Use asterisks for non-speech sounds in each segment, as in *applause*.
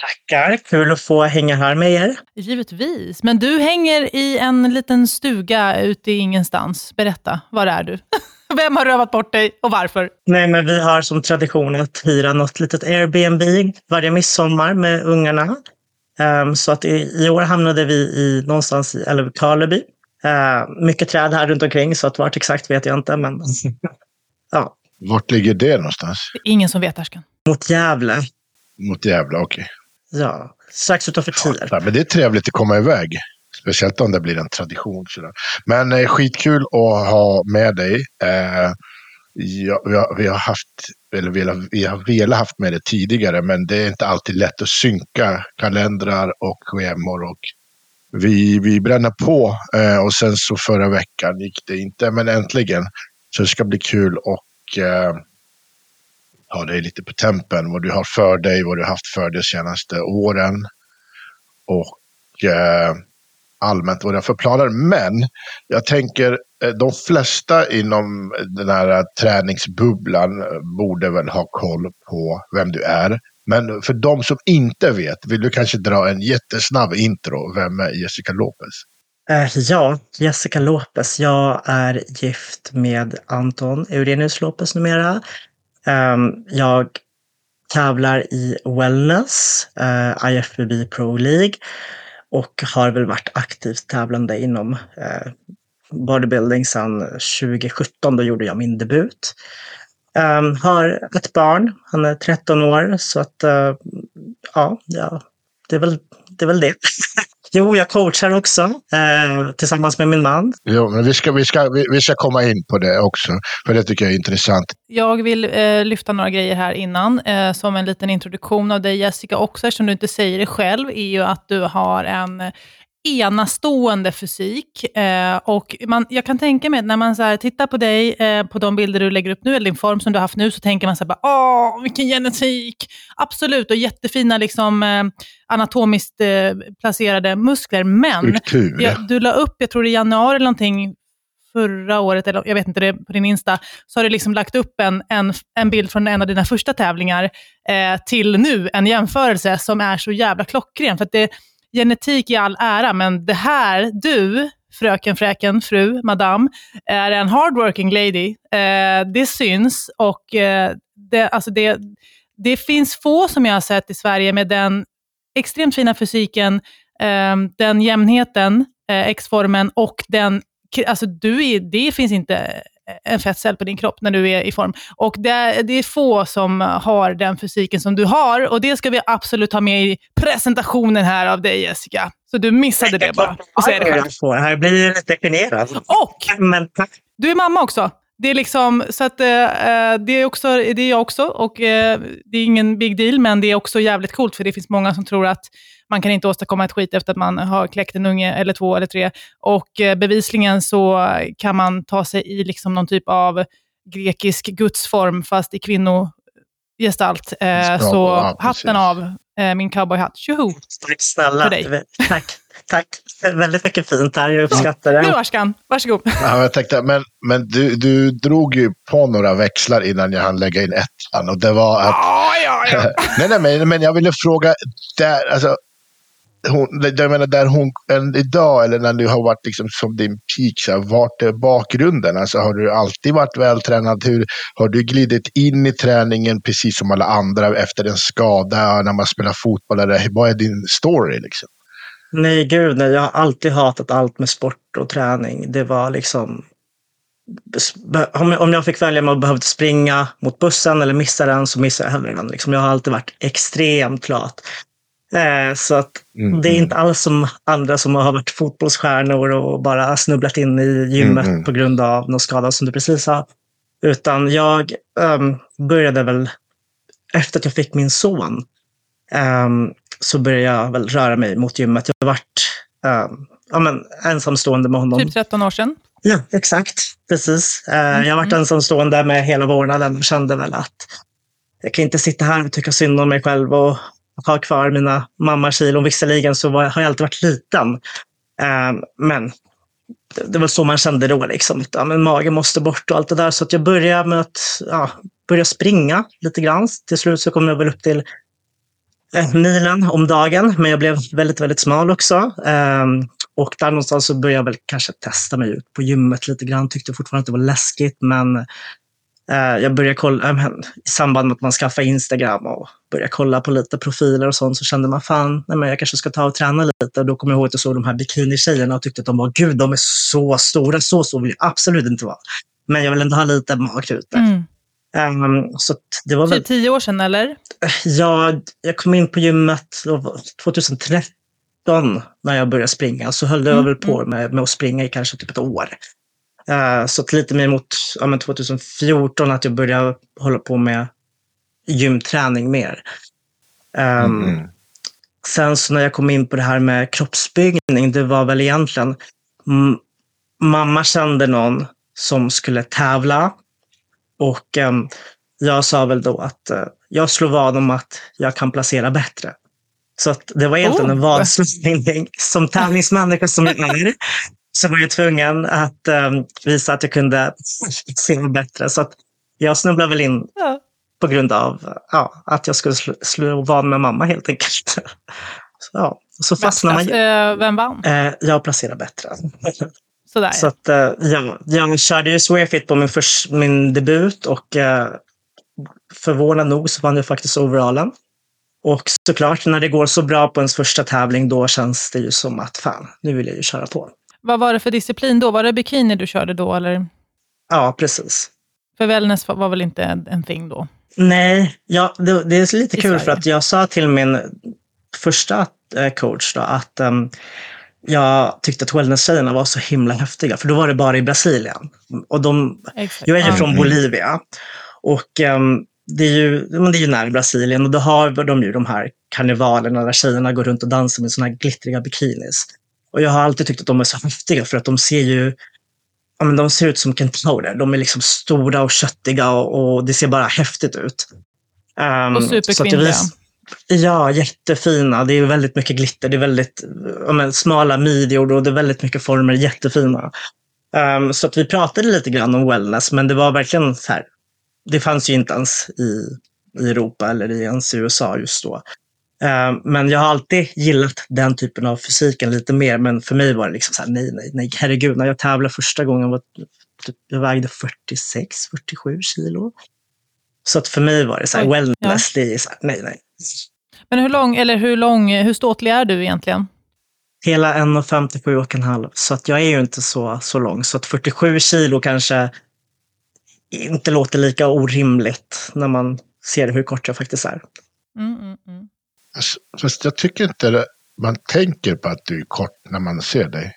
Tackar! Kul att få hänga här med er. Givetvis. Men du hänger i en liten stuga ute i ingenstans. Berätta, var är du? *laughs* Vem har rövat bort dig och varför? Nej, men vi har som tradition att hyra något litet Airbnb varje midsommar med ungarna. Um, så att i, i, år hamnade vi i någonstans i Älvkarleby. Uh, mycket träd här runt omkring, så att vart exakt vet jag inte. Men, *laughs* ja. Vart ligger det någonstans? Ingen som vet, Arskan. Mot Gävle. Mot Gävle, okej. Okay. Ja, strax utanför Tierp. Ja, men det är trevligt att komma iväg. Speciellt om det blir en tradition. Sådär. Men eh, skitkul att ha med dig. Eh, ja, vi, har, vi, har, haft, eller vi, har, vi har velat haft med det tidigare, men det är inte alltid lätt att synka kalendrar och schemor. Och vi, vi bränner på eh, och sen så förra veckan gick det inte, men äntligen. Så det ska bli kul och eh, ha dig lite på tempen, vad du har för dig, vad du har haft för dig de senaste åren. Och eh, allmänt vad du har för planer. Men jag tänker, eh, de flesta inom den här träningsbubblan eh, borde väl ha koll på vem du är. Men för de som inte vet, vill du kanske dra en jättesnabb intro? Vem är Jessica Lopez? Eh, ja, Jessica Lopez. Jag är gift med Anton Eurenius Lopez numera. Ehm, jag tävlar i wellness, eh, uh, IFBB Pro League och har väl varit aktivt tävlande inom uh, bodybuilding sedan 2017. Då gjorde jag min debut. Um, har ett barn, han är 13 år, så att uh, ja, ja det, är väl, det är väl det. *laughs* Jo, jag coachar också eh, tillsammans med min man. Jo, men vi ska, vi, ska, vi, vi, ska komma in på det också, för det tycker jag är intressant. Jag vill eh, lyfta några grejer här innan, eh, som en liten introduktion av dig Jessica också, eftersom du inte säger det själv, är ju att du har en enastående fysik. Eh, och man, jag kan tänka mig att när man så här, tittar på dig, eh, på de bilder du lägger upp nu, eller din form som du har haft nu, så tänker man så här, åh, vilken genetik! Absolut, och jättefina liksom, eh, anatomiskt eh, placerade muskler. Men jag, du la upp, jag tror det är januari eller någonting, förra året, eller jag vet inte, det på din Insta, så har du liksom lagt upp en, en, en bild från en av dina första tävlingar eh, till nu, en jämförelse som är så jävla klockren. För det, genetik i all ära, men det här, du, fröken, fräken, fru, madam, är en hardworking lady. Eh, det syns och eh, det, alltså det, det finns få som jag har sett i Sverige med den extremt fina fysiken, eh, den jämnheten, eh, X-formen och den Alltså du är, det finns inte en fettcell på din kropp när du är i form. Och det är, det är få som har den fysiken som du har och det ska vi absolut ha med i presentationen här av dig Jessica. Så du missade det bara. Och säger det själv. Här blir lite generad. Och du är mamma också. Det är liksom, så att, eh, det, är också, det är jag också och eh, det är ingen big deal, men det är också jävligt coolt för det finns många som tror att man kan inte åstadkomma ett skit efter att man har kläckt en unge eller två eller tre. Och eh, bevisligen så kan man ta sig i liksom någon typ av grekisk gudsform, fast i kvinnogestalt. Eh, så hatten av eh, min cowboyhatt. Tjoho! Tack snälla. Tack. Tack. Väldigt mycket fint här. Jag uppskattar det. Nu Arskan, varsågod. Ja, jag tänkte, men men du, du drog ju på några växlar innan jag hann lägga in ettan. Och det var att... Ja, ja, ja. *laughs* nej, nej, men, men jag ville fråga, där, alltså, hon, jag menar, där hon än idag, eller när du har varit liksom som din peak, så här, vart är bakgrunden? Alltså, har du alltid varit vältränad? Hur, har du glidit in i träningen precis som alla andra efter en skada när man spelar fotboll? Eller, vad är din story? Liksom? Nej, gud nej. Jag har alltid hatat allt med sport och träning. Det var liksom... Om jag fick välja om jag behövde springa mot bussen eller missa den så missade jag hellre den. Liksom, jag har alltid varit extremt lat. Eh, så att mm. det är inte alls som andra som har varit fotbollsstjärnor och bara snubblat in i gymmet mm. på grund av någon skada som du precis sa. Utan jag um, började väl efter att jag fick min son um, så började jag väl röra mig mot gymmet. Jag har varit um, ja, men, ensamstående med honom. Typ 13 år sedan? Ja, exakt. Precis. Uh, mm. Jag har varit ensamstående med hela vårdnaden och kände väl att jag kan inte sitta här och tycka synd om mig själv och ha kvar mina mammakilon. Visserligen så var, har jag alltid varit liten. Um, men det, det var så man kände då. Liksom. Ja, men magen måste bort och allt det där. Så att jag började med att ja, börja springa lite grann. Till slut så kom jag väl upp till Eh, milen om dagen, men jag blev väldigt, väldigt smal också. Ehm, och där någonstans så började jag väl kanske testa mig ut på gymmet lite grann. Tyckte fortfarande att det var läskigt, men eh, jag började kolla, eh, i samband med att man skaffade Instagram och började kolla på lite profiler och sånt, så kände man fan, nej, men jag kanske ska ta och träna lite. Och då kom jag ihåg att jag såg de här bikinitjejerna och tyckte att de var, gud, de är så stora, så stora vill jag absolut inte vara. Men jag vill ändå ha lite magrutor. Mm. Um, så det var väl... Tio år sedan, eller? Ja, jag kom in på gymmet 2013 när jag började springa. Så höll jag mm. väl på mm. med, med att springa i kanske typ ett år. Uh, så lite mer mot ja, 2014 att jag började hålla på med gymträning mer. Um, mm. Sen så när jag kom in på det här med kroppsbyggning, det var väl egentligen mamma kände någon som skulle tävla och um, jag sa väl då att uh, jag slår vad om att jag kan placera bättre. Så det var egentligen oh. en vadslagning. Som tävlingsmänniska som jag *laughs* är så var jag tvungen att um, visa att jag kunde se bättre. Så jag snubblade väl in ja. på grund av ja, att jag skulle slå, slå vad med mamma helt enkelt. *laughs* Så, ja, så fastnar man. Uh, vem vann? Uh, jag placerade bättre. Sådär. Så att, uh, ja, jag körde ju Swearfit på min, först, min debut och uh, förvånande nog så vann jag faktiskt overallen. Och såklart, när det går så bra på ens första tävling, då känns det ju som att fan, nu vill jag ju köra på. Vad var det för disciplin då? Var det bikini du körde då, eller? Ja, precis. För wellness var väl inte en, en thing då? Nej, ja, det, det är lite I kul Sverige. för att jag sa till min första eh, coach då att um, jag tyckte att wellness-tjejerna var så himla häftiga, för då var det bara i Brasilien. Och de, jag är ju från Bolivia. Och um, det är ju, det är ju nära Brasilien och då har de ju de här karnevalerna där tjejerna går runt och dansar med såna här glittriga bikinis. Och jag har alltid tyckt att de är så häftiga för att de ser ju ja, men de ser ut som kentaurer. De är liksom stora och köttiga och, och det ser bara häftigt ut. Um, och superkvinnliga. Ja, jättefina. Det är väldigt mycket glitter. Det är väldigt men, smala midjor och det är väldigt mycket former. Jättefina. Um, så att vi pratade lite grann om wellness, men det var verkligen så här. Det fanns ju inte ens i, i Europa eller ens i USA just då. Um, men jag har alltid gillat den typen av fysiken lite mer. Men för mig var det liksom så här, nej, nej, nej, herregud. När jag tävlade första gången var typ, jag vägde 46, 47 kilo. Så att för mig var det så här, wellness, ja. det är så här, nej, nej. Men hur lång, eller hur lång, hur ståtlig är du egentligen? Hela 1,57 och en halv. Så att jag är ju inte så, så lång. Så att 47 kilo kanske inte låter lika orimligt när man ser hur kort jag faktiskt är. Mm, mm, mm. Fast jag tycker inte man tänker på att du är kort när man ser dig.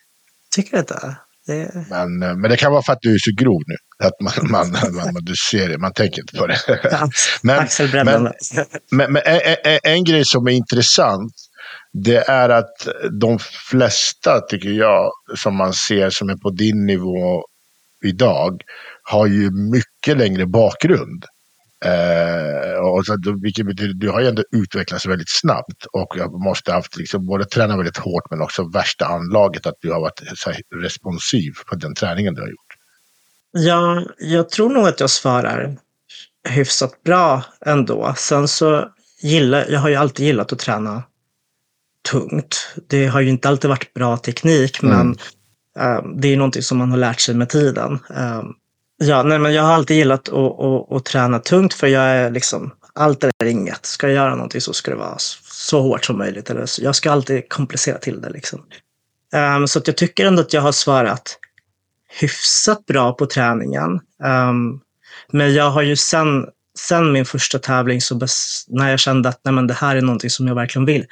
Tycker du inte? Det... Men, eh, men det kan vara för att du är så grov nu. Att man, man, man, du ser det, man tänker inte på det. *laughs* men, men, men, men en, en, grej som är intressant, det är att de flesta, tycker jag, som man ser som är på din nivå idag, har ju mycket längre bakgrund. Eh, och så, vilket betyder, du har ju ändå utvecklats väldigt snabbt och jag måste ha haft liksom, både tränat väldigt hårt men också värsta anlaget att du har varit här, responsiv på den träningen du har gjort. Ja, jag tror nog att jag svarar hyfsat bra ändå. Sen så gillar jag har ju alltid gillat att träna tungt. Det har ju inte alltid varit bra teknik, mm. men uh, det är någonting som man har lärt sig med tiden. Uh, Ja, nej, men jag har alltid gillat att, att, att, träna tungt för jag är liksom, allt eller inget. Ska jag göra någonting så ska det vara så hårt som möjligt. Eller så, jag ska alltid komplicera till det. Liksom. Um, så att jag tycker ändå att jag har svarat hyfsat bra på träningen. Um, men jag har ju sen, sen min första tävling, så när jag kände att nej, men det här är någonting som jag verkligen vill,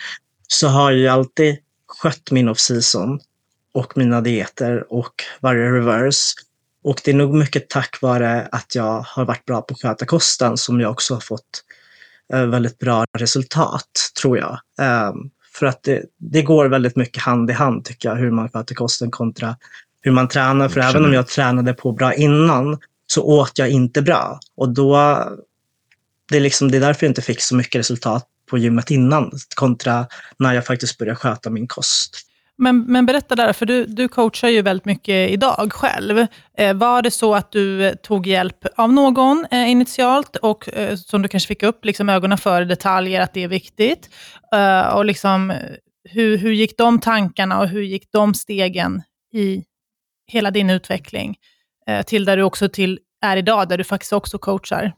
så har jag alltid skött min off-season och mina dieter och varje reverse och det är nog mycket tack vare att jag har varit bra på att sköta kosten som jag också har fått eh, väldigt bra resultat, tror jag. Ehm, för att det, det, går väldigt mycket hand i hand, tycker jag, hur man sköter kosten kontra hur man tränar. För även om jag tränade på bra innan så åt jag inte bra. Och då, det är, liksom, det är därför jag inte fick så mycket resultat på gymmet innan kontra när jag faktiskt började sköta min kost. Men, men berätta där, för du, du coachar ju väldigt mycket idag själv. Eh, var det så att du tog hjälp av någon eh, initialt och eh, som du kanske fick upp liksom, ögonen för detaljer, att det är viktigt? Eh, och liksom, hur, hur gick de tankarna och hur gick de stegen i hela din utveckling eh, till där du också till är idag, där du faktiskt också coachar?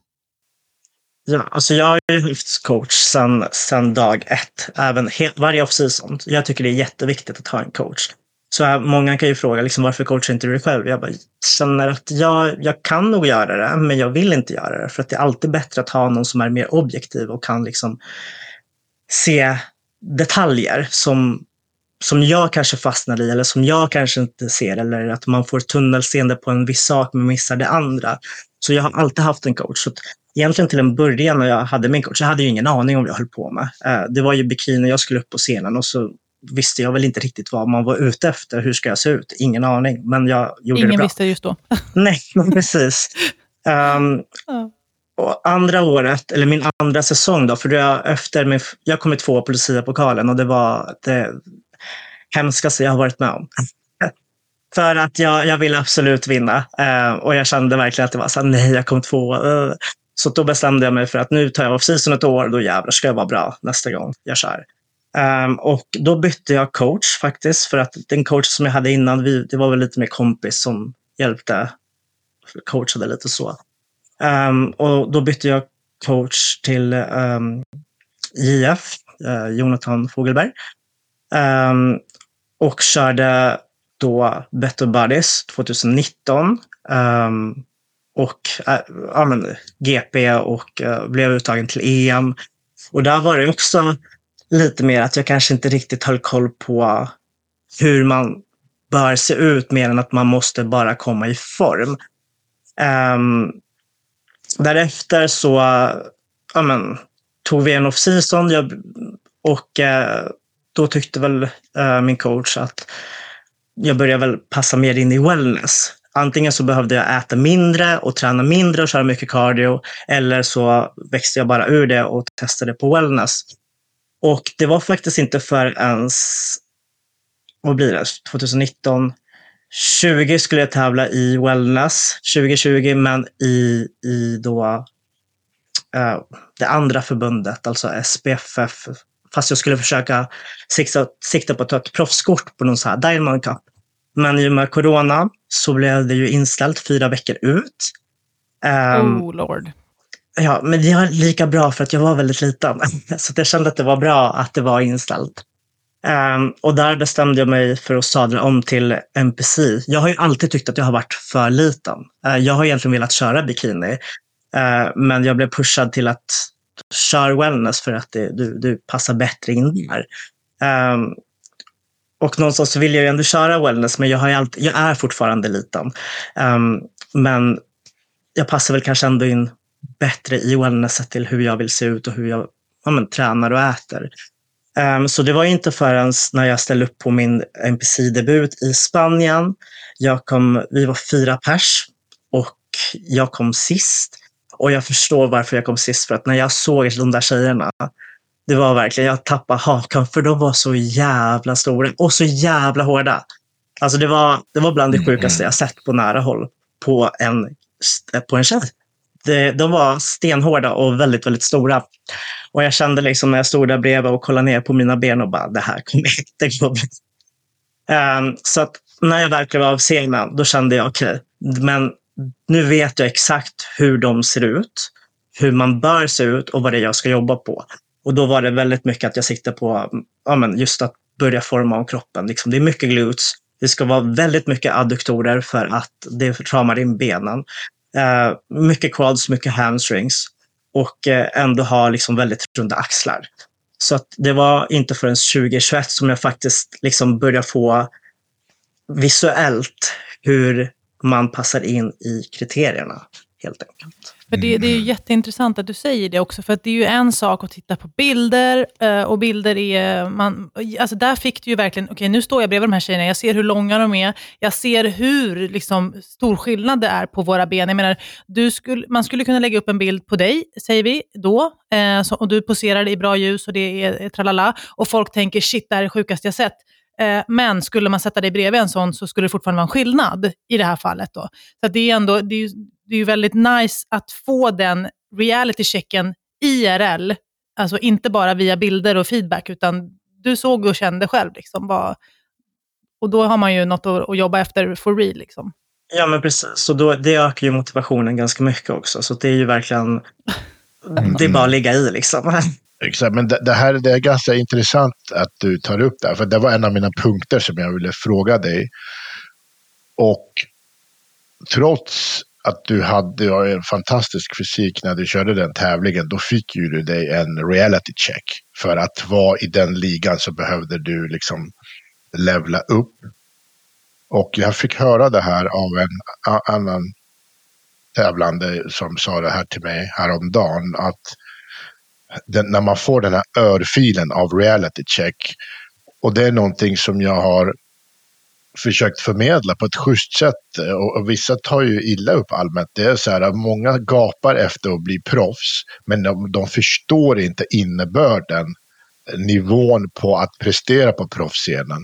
Ja, alltså jag har ju haft coach sedan, sen dag ett, även varje off-season. Jag tycker det är jätteviktigt att ha en coach. Så här, många kan ju fråga liksom, varför coachar inte du dig själv? Jag bara, känner att jag, jag kan nog göra det, men jag vill inte göra det. För att det är alltid bättre att ha någon som är mer objektiv och kan liksom se detaljer som, som jag kanske fastnar i eller som jag kanske inte ser. Eller att man får tunnelseende på en viss sak men missar det andra. Så jag har alltid haft en coach. Så egentligen till en början när jag hade min coach, jag hade ju ingen aning om vad jag höll på med. Eh, det var ju bikini, jag skulle upp på scenen och så visste jag väl inte riktigt vad man var ute efter. Hur ska jag se ut? Ingen aning, men jag gjorde Ingen det bra. visste just då. *laughs* Nej, men precis. Um, *laughs* ja. och andra året, eller min andra säsong då, för jag, efter min, jag kom två på Lucia-pokalen och det var det hemskaste jag har varit med om. För att jag, jag ville absolut vinna. Eh, och jag kände verkligen att det var så här, nej, jag kom två. Eh. Så då bestämde jag mig för att nu tar jag off-season ett år, då jävlar ska jag vara bra nästa gång jag kör. Um, och då bytte jag coach faktiskt, för att den coach som jag hade innan, vi, det var väl lite mer kompis som hjälpte, coachade lite så. Um, och då bytte jag coach till ehm, um, JF, uh, eh, Jonathan Fogelberg och körde då Better Buddies 2019 ehm, och äh, ja, men, GP och uh, blev uttagen till EM. Och där var det också lite mer att jag kanske inte riktigt höll koll på hur man bör se ut mer än att man måste bara komma i form. Um, därefter så ja, men, tog vi en off-season och uh, då tyckte väl äh, min coach att jag började väl passa mer in i wellness. Antingen så behövde jag äta mindre och träna mindre och köra mycket cardio. Eller så växte jag bara ur det och testade på wellness. Och det var faktiskt inte förrän, vad blir det, 2019, 20 skulle jag tävla i wellness, 2020, men i, i då uh, det andra förbundet, alltså SPFF, fast jag skulle försöka sikta, sikta på att ta ett proffskort på någon så här Diamond Cup. Men i och med corona så blev det ju inställt fyra veckor ut. Um, oh lord. Ja, men det var lika bra för att jag var väldigt liten. *laughs* Så jag kände att det var bra att det var inställt. Um, och där bestämde jag mig för att sadla om till NPC. Jag har ju alltid tyckt att jag har varit för liten. Uh, jag har egentligen velat köra bikini. Uh, men jag blev pushad till att Kör wellness för att det, du, du passar bättre in där. Um, och någonstans så vill jag ju ändå köra wellness, men jag, har alltid, jag är fortfarande liten. Um, men jag passar väl kanske ändå in bättre i wellnesset till hur jag vill se ut och hur jag ja, men, tränar och äter. Um, så det var inte förrän när jag ställde upp på min NPC-debut i Spanien. Jag kom, vi var fyra pers och jag kom sist. Och jag förstår varför jag kom sist, för att när jag såg de där tjejerna det var verkligen, jag tappade hakan för de var så jävla stora och så jävla hårda. Alltså det var, det var bland det mm, sjukaste mm. jag sett på nära håll på en, på en tjej. Det, de var stenhårda och väldigt, väldigt stora. Och jag kände liksom när jag stod där bredvid och kollade ner på mina ben och bara, det här kommer *laughs* inte gå bra. Um, så att när jag väl klev av scenen, då kände jag okej, okay, men nu vet jag exakt hur de ser ut, hur man bör se ut och vad det är jag ska jobba på. Och då var det väldigt mycket att jag siktade på ja, men just att börja forma om kroppen. Liksom, det är mycket glutes. Det ska vara väldigt mycket adduktorer för att det ramar in benen. Eh, mycket quads, mycket hamstrings och eh, ändå ha liksom väldigt runda axlar. Så att det var inte förrän 2021 som jag faktiskt liksom började få visuellt hur man passar in i kriterierna helt enkelt. För det, det är ju jätteintressant att du säger det också, för att det är ju en sak att titta på bilder, eh, och bilder är... Man, alltså där fick du ju verkligen, okej okay, nu står jag bredvid de här tjejerna, jag ser hur långa de är, jag ser hur liksom, stor skillnad det är på våra ben. Jag menar, du skulle, man skulle kunna lägga upp en bild på dig, säger vi, då, eh, så, och du poserar i bra ljus och det är tralala, och folk tänker shit, det här är det sjukaste jag sett. Eh, men skulle man sätta dig bredvid en sån så skulle det fortfarande vara en skillnad i det här fallet. Då. Så det är ändå, det är, det är väldigt nice att få den reality-checken IRL. Alltså inte bara via bilder och feedback, utan du såg och kände själv. Liksom, vad, och då har man ju något att, att jobba efter for real. Liksom. Ja, men precis. Så då, det ökar ju motivationen ganska mycket också. Så det är ju verkligen... Det är bara att ligga i liksom. *laughs* Exakt, men det, det, här det är ganska intressant att du tar upp det här, för det var en av mina punkter som jag ville fråga dig. Och trots att du hade en fantastisk fysik när du körde den tävlingen, då fick ju du dig en reality check. För att vara i den ligan så behövde du liksom levla upp. Och jag fick höra det här av en annan tävlande som sa det här till mig häromdagen. Att den, när man får den här örfilen av reality check. Och det är någonting som jag har försökt förmedla på ett schysst sätt. Och, och, vissa tar ju illa upp allmänt. Det är så här att många gapar efter att bli proffs, men de, de förstår inte innebörden, nivån på att prestera på proffsscenen.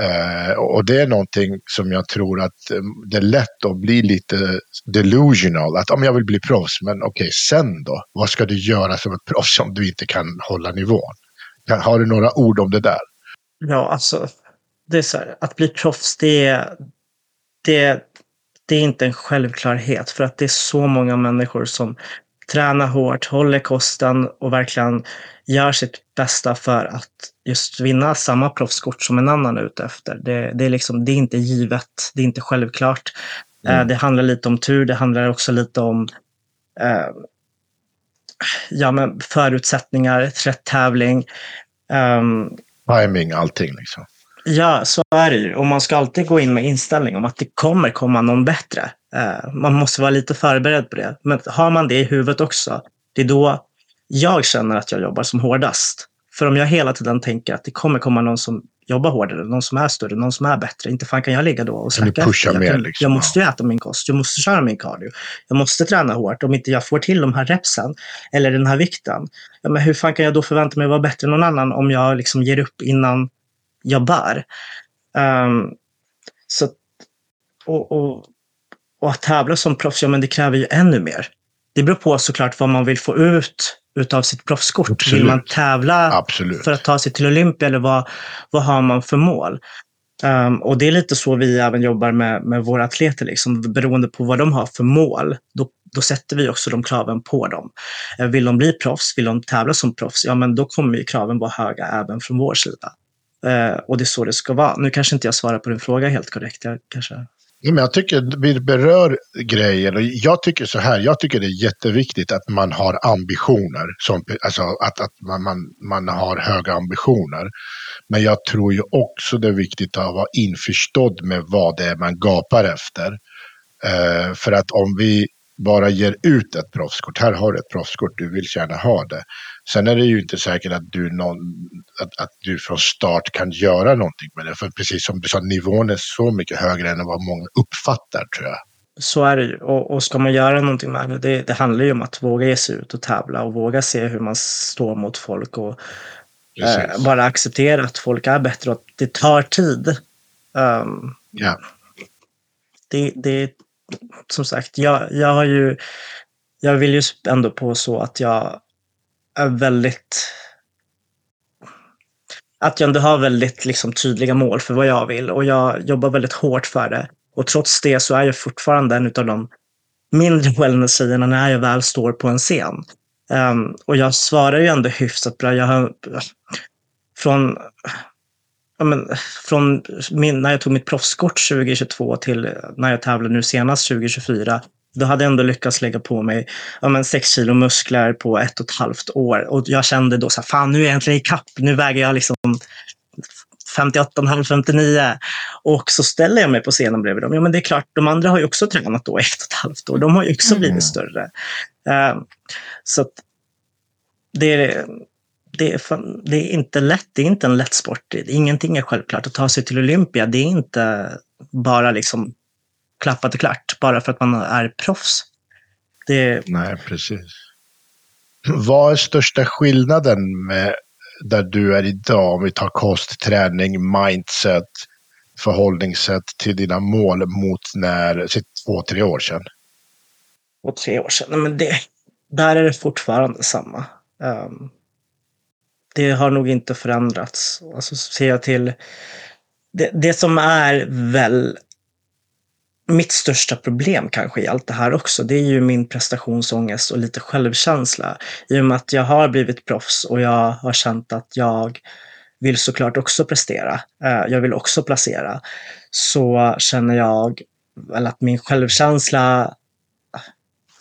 Uh, och det är någonting som jag tror att um, det är lätt att bli lite delusional. Att om jag vill bli proffs, men okej, okay, sen då? Vad ska du göra som ett proffs om du inte kan hålla nivån? Har du några ord om det där? Ja, alltså det är så här, att bli proffs, det är, det, det är inte en självklarhet för att det är så många människor som tränar hårt, håller kosten och verkligen gör sitt bästa för att just vinna samma proffskort som en annan är ute efter. Det, det, är, liksom, det är inte givet, det är inte självklart. Eh, mm. Det handlar lite om tur, det handlar också lite om eh, ja, men förutsättningar, rätt tävling. Um, Timing, allting liksom. Ja, så är det ju. Och man ska alltid gå in med inställning om att det kommer komma någon bättre. Uh, man måste vara lite förberedd på det. Men har man det i huvudet också, det är då jag känner att jag jobbar som hårdast. För om jag hela tiden tänker att det kommer komma någon som jobbar hårdare, någon som är större, någon som är bättre. Inte fan kan jag ligga då och pusha mer, jag, liksom. jag måste ju äta min kost, jag måste köra min cardio. Jag måste träna hårt. Om inte jag får till de här repsen eller den här vikten, ja, men hur fan kan jag då förvänta mig att vara bättre än någon annan om jag liksom ger upp innan jag bär? Um, så, och, och, och att tävla som proffs, ja men det kräver ju ännu mer. Det beror på såklart vad man vill få ut utav sitt proffskort? Absolut. Vill man tävla Absolut. för att ta sig till Olympia eller vad, vad har man för mål? Um, och det är lite så vi även jobbar med, med våra atleter. Liksom. Beroende på vad de har för mål, då, då sätter vi också de kraven på dem. Uh, vill de bli proffs, vill de tävla som proffs, ja men då kommer ju kraven vara höga även från vår sida. Uh, och det är så det ska vara. Nu kanske inte jag svarar på din fråga helt korrekt. Jag kanske men jag tycker vi berör grejer och jag tycker så här, jag tycker det är jätteviktigt att man har ambitioner, som, alltså att, att man, man, man har höga ambitioner. Men jag tror ju också det är viktigt att vara införstådd med vad det är man gapar efter. Uh, för att om vi bara ger ut ett proffskort, här har du ett proffskort, du vill gärna ha det. Sen är det ju inte säkert att du, någon, att, att du från start kan göra någonting med det. För precis som du sa, nivån är så mycket högre än vad många uppfattar tror jag. Så är det ju. Och, och ska man göra någonting med det, det, det handlar ju om att våga ge sig ut och tävla och våga se hur man står mot folk och eh, bara acceptera att folk är bättre och att det tar tid. Um, ja. Det, det, som sagt, jag, jag har ju, jag vill ju ändå på så att jag är väldigt att jag ändå har väldigt liksom, tydliga mål för vad jag vill och jag jobbar väldigt hårt för det. Och trots det så är jag fortfarande en av de mindre wellness-tjejerna när jag väl står på en scen. Um, och jag svarar ju ändå hyfsat bra. Jag har, från ja, men, från min, när jag tog mitt proffskort 2022 till när jag tävlade nu senast 2024 då hade jag ändå lyckats lägga på mig ja, men sex kilo muskler på ett och ett halvt år. Och jag kände då så här, fan nu är jag äntligen ikapp. Nu väger jag liksom 58,5, 59. Och så ställer jag mig på scenen bredvid dem. Ja, men det är klart, de andra har ju också tränat då ett och ett halvt år. De har ju också blivit Mm. större. Uh, så att det är, det, är, fan- det är inte lätt. Det är inte en lätt sport. Ingenting är självklart. Att ta sig till Olympia, det är inte bara liksom klappat och klart, bara för att man är proffs. Det, Nej, precis. Vad är största skillnaden med där du är idag, om vi tar kost, träning, mindset, förhållningssätt till dina mål mot när, två, tre år sedan? och tre år sedan. Nej, Men det, där är det fortfarande samma. Ehm, det har nog inte förändrats. Alltså ser jag till det, det som är väl mitt största problem kanske i allt det här också, det är ju min prestationsångest och lite självkänsla. I och med att jag har blivit proffs och jag har känt att jag vill såklart också prestera. Eh, jag vill också placera. Så känner jag väl att min självkänsla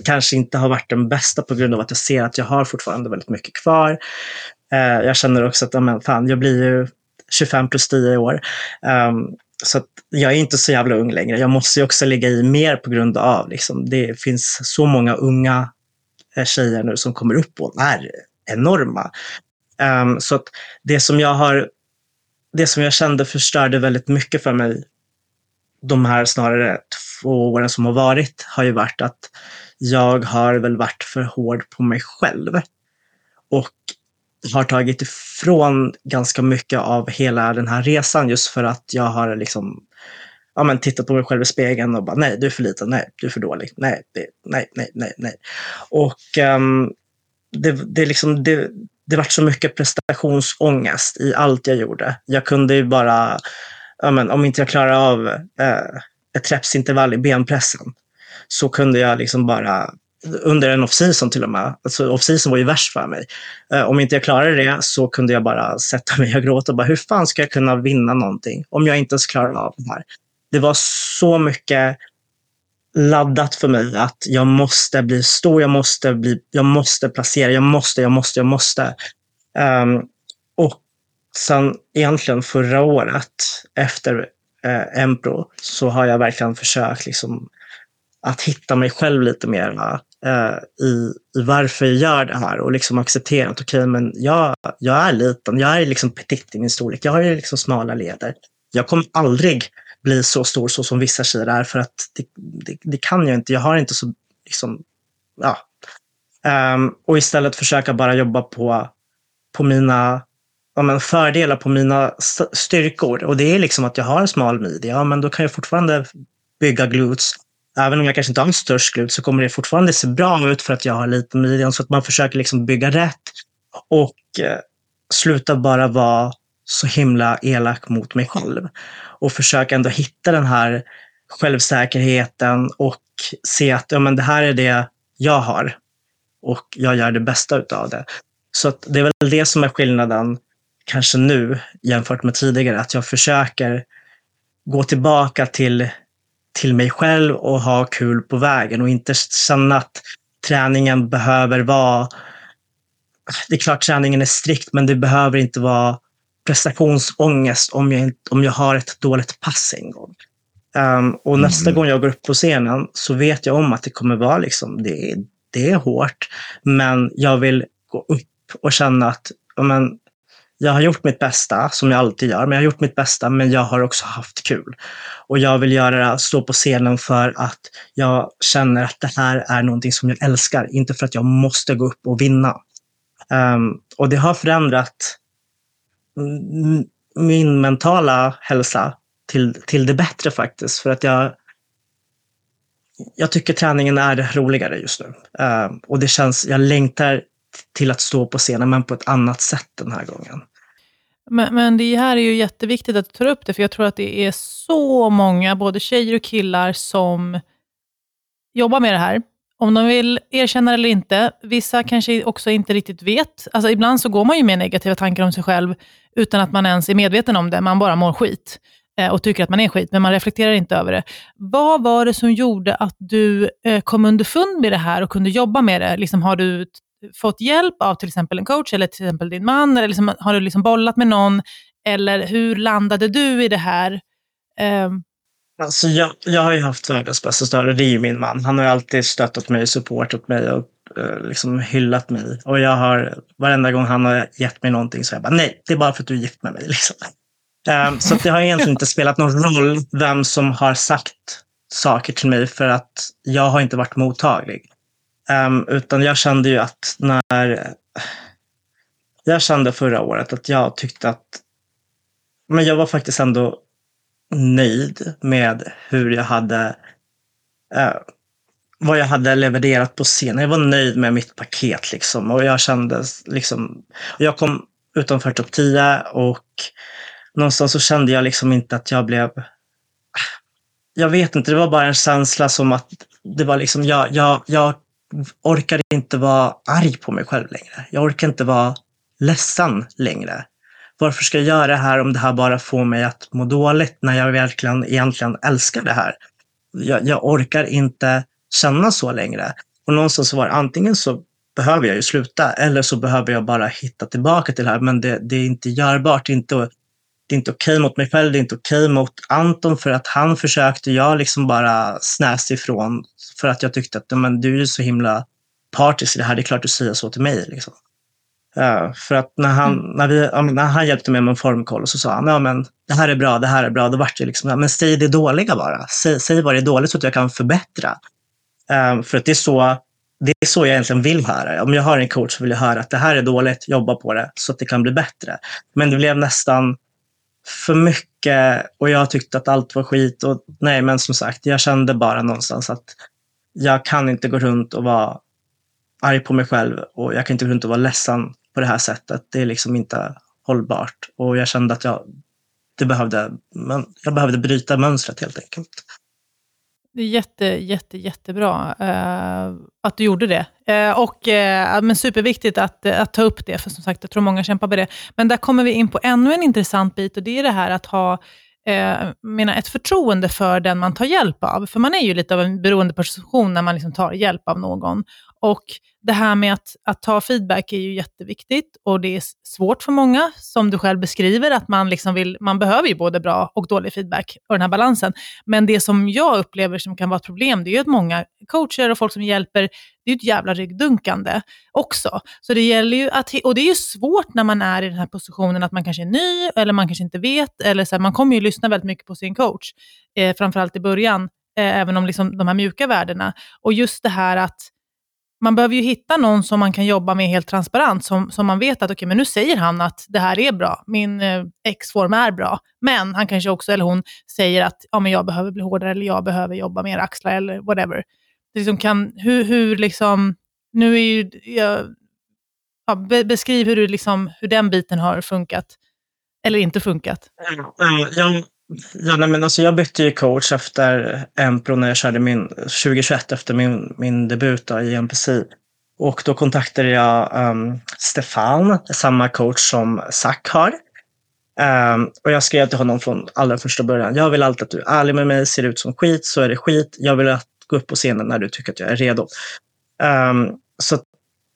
kanske inte har varit den bästa på grund av att jag ser att jag har fortfarande väldigt mycket kvar. Eh, jag känner också att men fan, jag blir ju 25 plus 10 i år. Ehm, så att jag är inte så jävla ung längre. Jag måste ju också ligga i mer på grund av, liksom, det finns så många unga eh, tjejer nu som kommer upp och är enorma. Um, så att det som jag har, det som jag kände förstörde väldigt mycket för mig de här snarare två åren som har varit har ju varit att jag har väl varit för hård på mig själv. Och har tagit ifrån ganska mycket av hela den här resan just för att jag har liksom ja, men tittat på mig själv i spegeln och bara nej, du är för liten, nej, du är för dålig, nej, det, nej, nej, nej, nej. Och um, det, det, liksom, det, det var så mycket prestationsångest i allt jag gjorde. Jag kunde ju bara, ja, men, om inte jag klarar av eh, ett repsintervall i benpressen så kunde jag liksom bara under en off-season till och med. Alltså off-season var ju värst för mig. Eh, om inte jag klarade det så kunde jag bara sätta mig och gråta och bara hur fan ska jag kunna vinna någonting om jag inte ens klarar av det här? Det var så mycket laddat för mig att jag måste bli stor, jag måste, bli, jag måste placera, jag måste, jag måste, jag måste. Um, och sen egentligen förra året efter eh, Empro så har jag verkligen försökt liksom att hitta mig själv lite mer va? Eh, i, i varför jag gör det här och liksom acceptera att okej, men jag, jag är liten, jag är liksom petit i min storlek, jag har ju liksom smala leder. Jag kommer aldrig bli så stor så som vissa tjejer är för att det, det, det kan jag inte. Jag har inte så, liksom, ja. Um, och istället försöka bara jobba på, på mina ja, men fördelar, på mina styrkor. Och det är liksom att jag har en smal midja, men då kan jag fortfarande bygga glutes. Även om jag kanske inte har en störst skrud, så kommer det fortfarande se bra ut för att jag har liten midjan. Så att man försöker liksom bygga rätt och eh, sluta bara vara så himla elak mot mig själv. Och försöka ändå hitta den här självsäkerheten och se att ja, men det här är det jag har. Och jag gör det bästa utav det. Så att det är väl det som är skillnaden kanske nu jämfört med tidigare. Att jag försöker gå tillbaka till, till mig själv och ha kul på vägen och inte känna att träningen behöver vara... Det är klart träningen är strikt, men det behöver inte vara prestationsångest om jag, inte, om jag har ett dåligt pass en gång. Um, och nästa Mm. gång jag går upp på scenen så vet jag om att det kommer vara liksom, det, det är hårt. Men jag vill gå upp och känna att men, jag har gjort mitt bästa, som jag alltid gör, men jag har gjort mitt bästa, men jag har också haft kul. Och jag vill göra stå på scenen för att jag känner att det här är någonting som jag älskar, inte för att jag måste gå upp och vinna. Um, och det har förändrat min mentala hälsa till, till det bättre faktiskt. För att jag, jag tycker träningen är roligare just nu. Uh, och det känns, jag längtar till att stå på scenen, men på ett annat sätt den här gången. Men, men det här är ju jätteviktigt att du tar upp det, för jag tror att det är så många, både tjejer och killar, som jobbar med det här. Om de vill erkänna det eller inte. Vissa kanske också inte riktigt vet. Alltså ibland så går man ju med negativa tankar om sig själv, utan att man ens är medveten om det. Man bara mår skit eh, och tycker att man är skit, men man reflekterar inte över det. Vad var det som gjorde att du eh, kom underfund med det här och kunde jobba med det? Liksom, har du fått hjälp av till exempel en coach eller till exempel din man? Eller liksom, har du liksom bollat med någon? Eller hur landade du i det här? Um... Alltså jag, jag har ju haft världens bästa stöd och det är ju min man. Han har ju alltid stöttat mig, supportat mig och eh, liksom hyllat mig. Och jag har, varenda gång han har gett mig någonting så har jag bara nej, det är bara för att du är gift med mig. Liksom. Um, så det har egentligen inte spelat någon roll vem som har sagt saker till mig för att jag har inte varit mottaglig. Um, utan jag kände ju att när... Jag kände förra året att jag tyckte att... Men jag var faktiskt ändå nöjd med hur jag hade Uh, vad jag hade levererat på scenen. Jag var nöjd med mitt paket liksom och jag kände liksom. Jag kom utanför topp 10 och någonstans så kände jag liksom inte att jag blev. Jag vet inte, det var bara en känsla som att det var liksom jag. Jag, jag orkar inte vara arg på mig själv längre. Jag orkar inte vara ledsen längre varför ska jag göra det här om det här bara får mig att må dåligt när jag verkligen egentligen älskar det här? Jag, jag orkar inte känna så längre. Och någonstans var det antingen så behöver jag ju sluta eller så behöver jag bara hitta tillbaka till det här. Men det, det är inte görbart. Inte, det är inte okej okay mot mig själv. Det är inte okej okay mot Anton för att han försökte jag liksom bara snäsa ifrån för att jag tyckte att men, du är så himla partisk i det här. Det är klart du säger så till mig. Liksom. Uh, för att när han, mm. när, vi, när han hjälpte mig med en formkoll så sa han, ja men det här är bra, det här är bra. Då vart det liksom, men säg det dåliga bara. Säg, säg vad det är dåligt så att jag kan förbättra. Uh, för att det är, så, det är så jag egentligen vill höra. Om jag har en coach så vill jag höra att det här är dåligt, jobba på det så att det kan bli bättre. Men det blev nästan för mycket och jag tyckte att allt var skit. Och, nej, men som sagt, jag kände bara någonstans att jag kan inte gå runt och vara arg på mig själv och jag kan inte gå runt och vara ledsen på det här sättet. Det är liksom inte hållbart. Och jag kände att jag, det behövde, men jag behövde bryta mönstret helt enkelt. Det är jätte, jätte, jättebra eh, att du gjorde det. Eh, och eh, men Superviktigt att, eh, att ta upp det, för som sagt, jag tror många kämpar med det. Men där kommer vi in på ännu en intressant bit och det är det här att ha eh, menar, ett förtroende för den man tar hjälp av. För man är ju lite av en beroendeposition när man liksom tar hjälp av någon. Och det här med att, att ta feedback är ju jätteviktigt och det är svårt för många, som du själv beskriver, att man, liksom vill, man behöver ju både bra och dålig feedback och den här balansen. Men det som jag upplever som kan vara ett problem, det är ju att många coacher och folk som hjälper, det är ju ett jävla ryggdunkande också. Så det gäller ju att, och det är ju svårt när man är i den här positionen att man kanske är ny eller man kanske inte vet, eller så här, man kommer ju lyssna väldigt mycket på sin coach, eh, framförallt i början, eh, även om liksom de här mjuka värdena. Och just det här att man behöver ju hitta någon som man kan jobba med helt transparent, som, som man vet att okay, men nu säger han att det här är bra, min eh, X-form är bra. Men han kanske också, eller hon, säger att ja, men jag behöver bli hårdare, eller jag behöver jobba mer axlar, eller whatever. Det liksom kan, hur, hur liksom, nu är ju, jag, ja, be, beskriv hur, du liksom, hur den biten har funkat, eller inte funkat. Mm, eh, jag, Ja, nej, men alltså jag bytte ju coach efter Empro när jag körde min 2021 efter min, min debut då, i MPC. Och då kontaktade jag um, Stefan, samma coach som Zack har. Um, och jag skrev till honom från allra första början. Jag vill alltid att du är ärlig med mig. Ser det ut som skit så är det skit. Jag vill att gå upp på scenen när du tycker att jag är redo. Um, så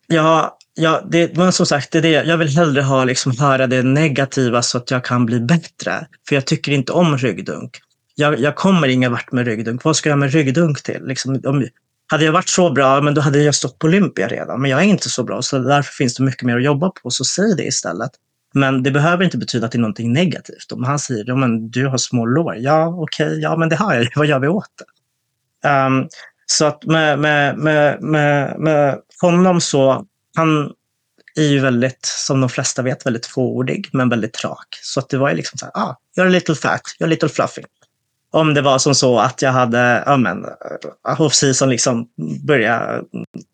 jag Ja, det, men som sagt, det är det. jag vill hellre ha, liksom, höra det negativa så att jag kan bli bättre. För jag tycker inte om ryggdunk. Jag, jag kommer ingen vart med ryggdunk. Vad ska jag med ryggdunk till? Liksom, om, hade jag varit så bra, men då hade jag stått på Olympia redan. Men jag är inte så bra, så därför finns det mycket mer att jobba på. Så säg det istället. Men det behöver inte betyda att det är någonting negativt. Om han säger att du har små lår, ja okej, okay, ja men det har jag *laughs* Vad gör vi åt det? Um, så att med, med, med, med, med honom så han är ju väldigt, som de flesta vet, väldigt fåordig, men väldigt rak. Så att det var ju liksom så här, ah, you're a little fat, you're a little fluffy. Om det var som så att jag hade, ja men, eh, off-season liksom började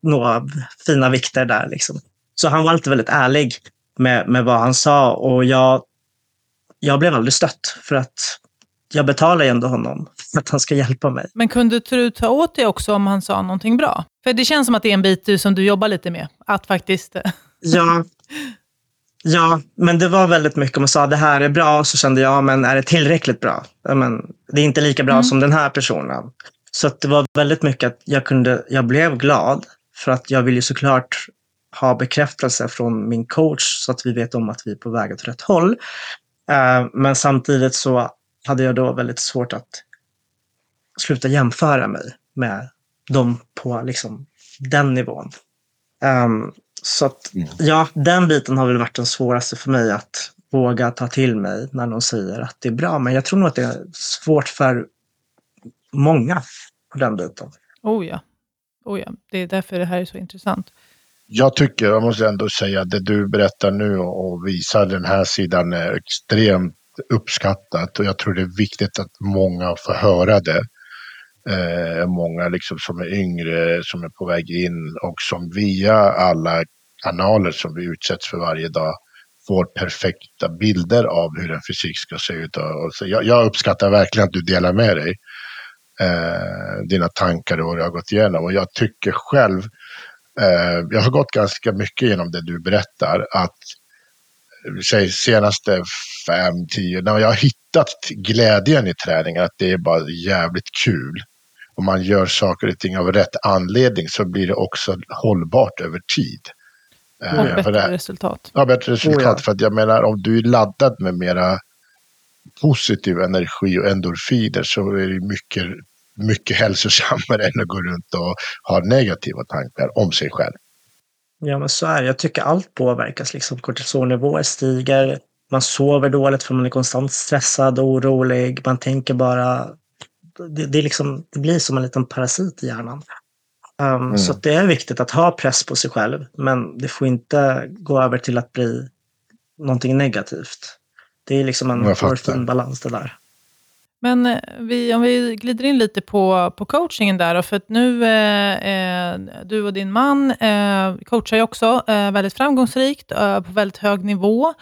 nå fina vikter där liksom. Så han var alltid väldigt ärlig med, med vad han sa och jag, jag blev aldrig stött för att jag betalar ju ändå honom *laughs* för att han ska hjälpa mig. Men kunde du ta åt dig också om han sa någonting bra? För det känns som att det är en bit som du jobbar lite med, att faktiskt... *laughs* ja, ja, men det var väldigt mycket om man sa det här är bra, så kände jag, men är det tillräckligt bra? Men, det är inte lika bra mm. som den här personen. Så det var väldigt mycket att jag kunde, jag blev glad för att jag vill ju såklart ha bekräftelse från min coach så att vi vet om att vi är på väg åt rätt håll. Eh, men samtidigt så hade jag då väldigt svårt att sluta jämföra mig med dem på liksom den nivån. Um, så att, mm. ja, den biten har väl varit den svåraste för mig att våga ta till mig när någon säger att det är bra. Men jag tror nog att det är svårt för många på den biten. Oh ja. Oh ja. Det är därför det här är så intressant. Jag tycker, jag måste ändå säga, det du berättar nu och visar den här sidan är extremt uppskattat och jag tror det är viktigt att många får höra det. Eh, många liksom som är yngre, som är på väg in och som via alla kanaler som vi utsätts för varje dag får perfekta bilder av hur en fysik ska se ut. Och så jag, jag uppskattar verkligen att du delar med dig eh, dina tankar och vad du har gått igenom. Och jag tycker själv, eh, jag har gått ganska mycket genom det du berättar, att säg senaste fem, tio, när jag har hittat glädjen i träningen, att det är bara jävligt kul. Om man gör saker och ting av rätt anledning så blir det också hållbart över tid. Och eh, bättre det, resultat. Ja, bättre resultat. Oh, ja. För att jag menar, om du är laddad med mera positiv energi och endorfider så är det mycket, mycket hälsosammare *laughs* än att gå runt och ha negativa tankar om sig själv. Ja, men så är det. Jag tycker allt påverkas. Liksom. Kortisolnivåer stiger, man sover dåligt för man är konstant stressad och orolig. Man tänker bara... Det, det, är liksom, det blir som en liten parasit i hjärnan. Um, mm. Så det är viktigt att ha press på sig själv, men det får inte gå över till att bli någonting negativt. Det är liksom en fin balans det där. Men eh, vi, om vi glider in lite på, på coachingen där då, för att nu, eh, eh, du och din man eh, coachar ju också eh, väldigt framgångsrikt, eh, på väldigt hög nivå.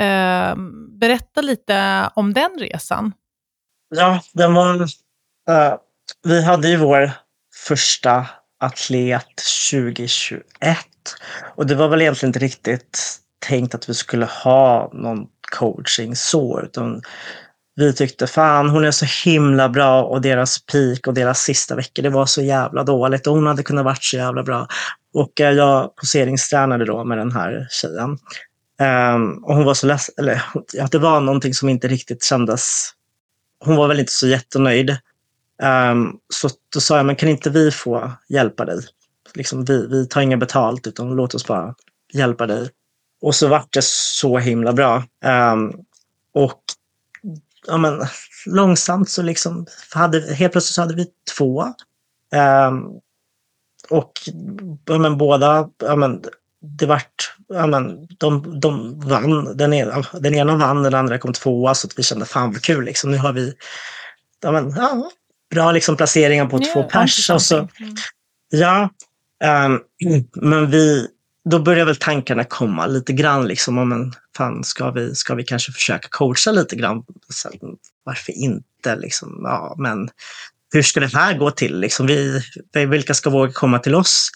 Eh, berätta lite om den resan. Ja, den var... Eh, vi hade ju vår första atlet 2021 och det var väl egentligen inte riktigt tänkt att vi skulle ha någon coaching så, utan vi tyckte fan hon är så himla bra och deras peak och deras sista veckor det var så jävla dåligt och hon hade kunnat varit så jävla bra. Och eh, jag poseringstränade då med den här tjejen. Um, och hon var så ledsen, eller att det var någonting som inte riktigt kändes. Hon var väl inte så jättenöjd. Um, så då sa jag, men kan inte vi få hjälpa dig? Liksom, vi, vi tar inget betalt utan låt oss bara hjälpa dig. Och så vart det så himla bra. Um, och ja, men, långsamt så liksom hade, helt plötsligt så hade vi två. Um, och ja, men, båda, ja, men, det vart, ja, men, de, de vann. Den ena, den ena vann, den andra kom tvåa. Så att vi kände fan vad kul liksom. Nu har vi ja, men, ja, bra liksom, placeringar på yeah, två pers. Och så, mm. ja, um, men vi, då börjar väl tankarna komma lite grann. Liksom, men fan, ska vi, ska vi kanske försöka coacha lite grann? Sen, varför inte? Liksom, ja, men hur ska det här gå till? Liksom, vi, vilka ska våga komma till oss?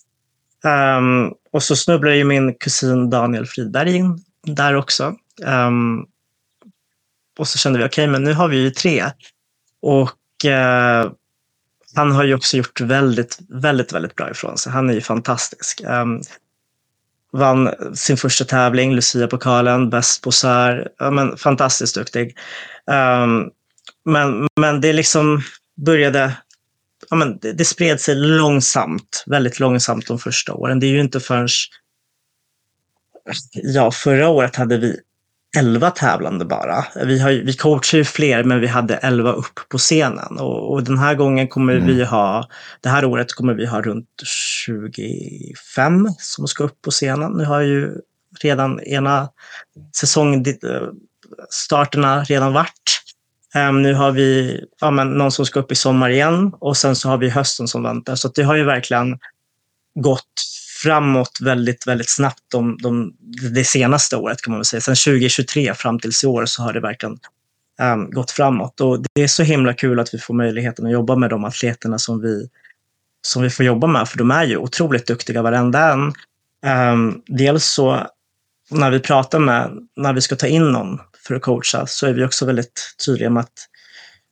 Um, och så snubblar ju min kusin Daniel Fridberg in där också. Um, och så kände vi, okej, okay, men nu har vi ju tre. Och uh, han har ju också gjort väldigt, väldigt, väldigt bra ifrån sig. Han är ju fantastisk. Um, vann sin första tävling, Lucia-pokalen, bäst posör. Ja, men, fantastiskt duktig. Um, men, men det liksom började... Ja, men det, det spred sig långsamt, väldigt långsamt de första åren. Det är ju inte förrän... Ja, förra året hade vi 11 tävlande bara. Vi, har, vi coachar ju fler, men vi hade 11 upp på scenen. Och, och den här gången kommer mm. vi ha, det här året kommer vi ha runt 25 som ska upp på scenen. Nu har ju redan ena säsongstarterna redan varit. Um, nu har vi ja, men, någon som ska upp i sommar igen och sen så har vi hösten som väntar. Så det har ju verkligen gått framåt väldigt, väldigt snabbt de, de, det senaste året kan man väl säga. Sen 2023 fram till i år så har det verkligen um, gått framåt. Och det är så himla kul att vi får möjligheten att jobba med de atleterna som vi, som vi får jobba med, för de är ju otroligt duktiga varenda en. Um, dels så när vi pratar med, när vi ska ta in någon för att coacha, så är vi också väldigt tydliga med att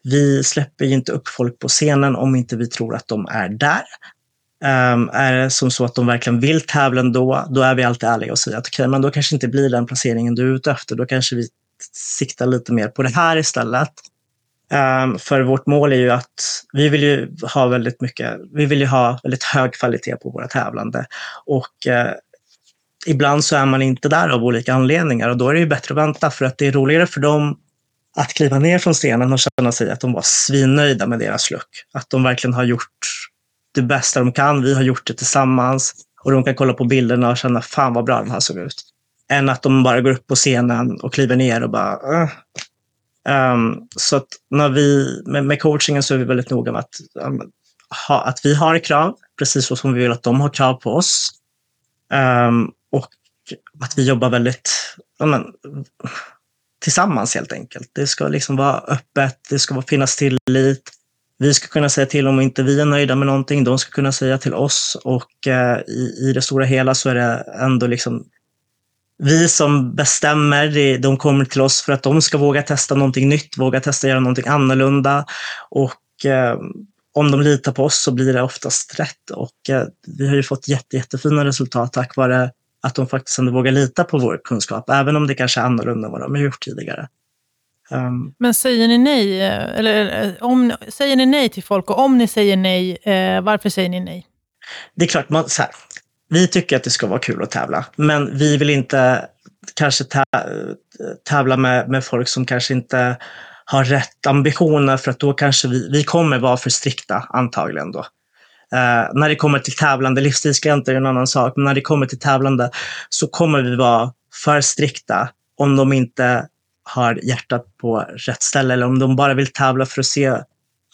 vi släpper ju inte upp folk på scenen om inte vi tror att de är där. Um, är det som så att de verkligen vill tävla ändå, då är vi alltid ärliga och säger att okej, okay, men då kanske inte blir den placeringen du är ute efter. Då kanske vi siktar lite mer på det här istället. Um, för vårt mål är ju att vi vill ju ha väldigt mycket, vi vill ju ha väldigt hög kvalitet på våra tävlande. Och uh, ibland så är man inte där av olika anledningar och då är det ju bättre att vänta för att det är roligare för dem att kliva ner från scenen och känna sig att de var svinnöjda med deras look. Att de verkligen har gjort det bästa de kan. Vi har gjort det tillsammans och de kan kolla på bilderna och känna fan vad bra den här såg ut. Än att de bara går upp på scenen och kliver ner och bara äh. um, Så att när vi, med, med, coachingen så är vi väldigt noga med att, um, ha, att vi har krav, precis så som vi vill att de har krav på oss. Um, och att vi jobbar väldigt um, tillsammans helt enkelt. Det ska liksom vara öppet, det ska finnas tillit. Vi ska kunna säga till om inte vi är nöjda med någonting. De ska kunna säga till oss och eh, i, i det stora hela så är det ändå liksom vi som bestämmer. De kommer till oss för att de ska våga testa någonting nytt, våga testa göra någonting annorlunda. Och eh, om de litar på oss så blir det oftast rätt. Och eh, vi har ju fått jätte, jättefina resultat tack vare att de faktiskt ändå vågar lita på vår kunskap, även om det kanske är annorlunda än vad de har gjort tidigare. Um, Men säger ni nej, eh, eller eh, om, säger ni nej till folk och om ni säger nej, eh, varför säger ni nej? Det är klart, man, så här, vi tycker att det ska vara kul att tävla, men vi vill inte kanske tävla med, med folk som kanske inte har rätt ambitioner för att då kanske vi, vi kommer vara för strikta antagligen då. Uh, när det kommer till tävlande, livsstilsklienter är en annan sak, men när det kommer till tävlande så kommer vi vara för strikta om de inte har hjärtat på rätt ställe eller om de bara vill tävla för att se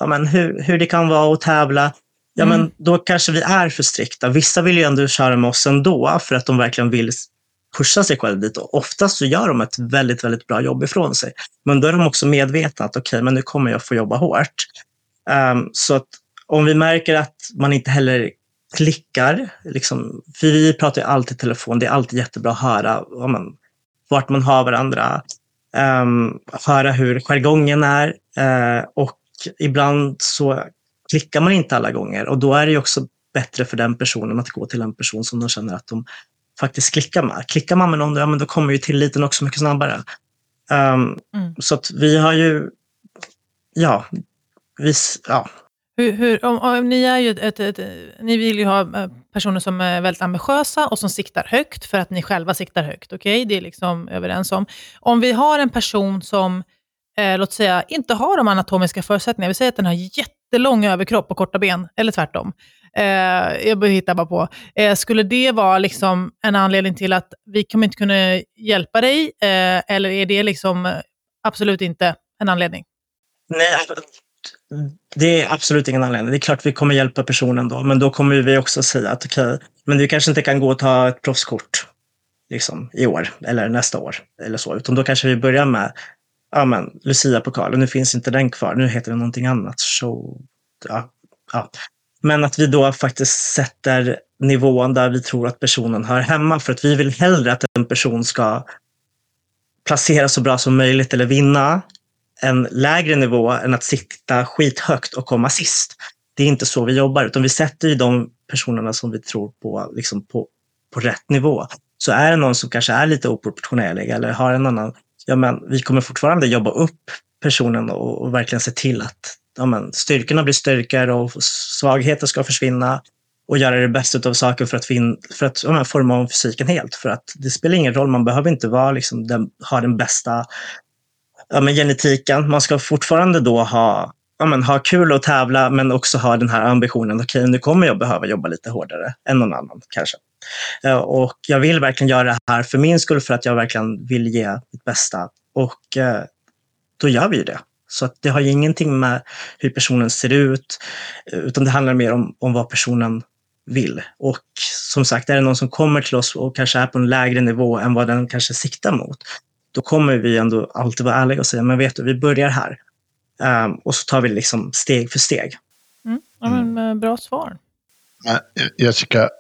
ja, men hur, hur det kan vara att tävla. Ja, mm. men då kanske vi är för strikta. Vissa vill ju ändå köra med oss ändå för att de verkligen vill pusha sig själva dit. Och oftast så gör de ett väldigt, väldigt bra jobb ifrån sig. Men då är de också medvetna att okej, okay, men nu kommer jag få jobba hårt. Um, så att om vi märker att man inte heller klickar, liksom, för vi pratar ju alltid i telefon, det är alltid jättebra att höra man, vart man har varandra, höra hur jargongen är uh, och ibland så klickar man inte alla gånger och då är det också bättre för den personen att gå till en person som de känner att de faktiskt klickar med. Klickar man med någon, ja, men då kommer ju tilliten också mycket snabbare. Um, mm. Så att vi har ju, ja, vi, ja, hur, hur, om, om, ni, är ju ett, ett, ett, ni vill ju ha eh, personer som är väldigt ambitiösa och som siktar högt för att ni själva siktar högt. Okay? Det är liksom överens om. Om vi har en person som, eh, låt säga, inte har de anatomiska förutsättningarna. Vi säger att den har jättelång överkropp och korta ben, eller tvärtom. Eh, jag hittar bara på. Eh, skulle det vara liksom en anledning till att vi kommer inte kunna hjälpa dig? Eh, eller är det liksom absolut inte en anledning? Nej, alltså, det är absolut ingen anledning. Det är klart vi kommer hjälpa personen då, men då kommer vi också säga att okej, okay, men du kanske inte kan gå och ta ett proffskort liksom, i år eller nästa år eller så, utan då kanske vi börjar med ja, men, Lucia-pokalen. Nu finns inte den kvar, nu heter det någonting annat. Show, ja, ja. Men att vi då faktiskt sätter nivån där vi tror att personen hör hemma, för att vi vill hellre att en person ska placera så bra som möjligt eller vinna en lägre nivå än att sitta skithögt och komma sist. Det är inte så vi jobbar, utan vi sätter ju de personerna som vi tror på, liksom på, på rätt nivå. Så är det någon som kanske är lite oproportionerlig eller har en annan, ja men vi kommer fortfarande jobba upp personen och, och verkligen se till att ja men, styrkorna blir styrkor och svagheter ska försvinna och göra det bästa av saker för att, fin- för att ja, men, forma om fysiken helt. För att det spelar ingen roll, man behöver inte vara, liksom, den, ha den bästa ja, men genetiken. Man ska fortfarande då ha, ja, men, ha kul och tävla, men också ha den här ambitionen. Okej, okay, nu kommer jag behöva jobba lite hårdare än någon annan kanske. Och jag vill verkligen göra det här för min skull, för att jag verkligen vill ge mitt bästa. Och eh, då gör vi ju det. Så att det har ju ingenting med hur personen ser ut, utan det handlar mer om, om vad personen vill. Och som sagt, är det någon som kommer till oss och kanske är på en lägre nivå än vad den kanske siktar mot, då kommer vi ändå alltid vara ärliga och säga, men vet du, vi börjar här. Um, och så tar vi liksom steg för steg. Mm. Ja, men, mm. Eh, bra svar. Men, Jessica,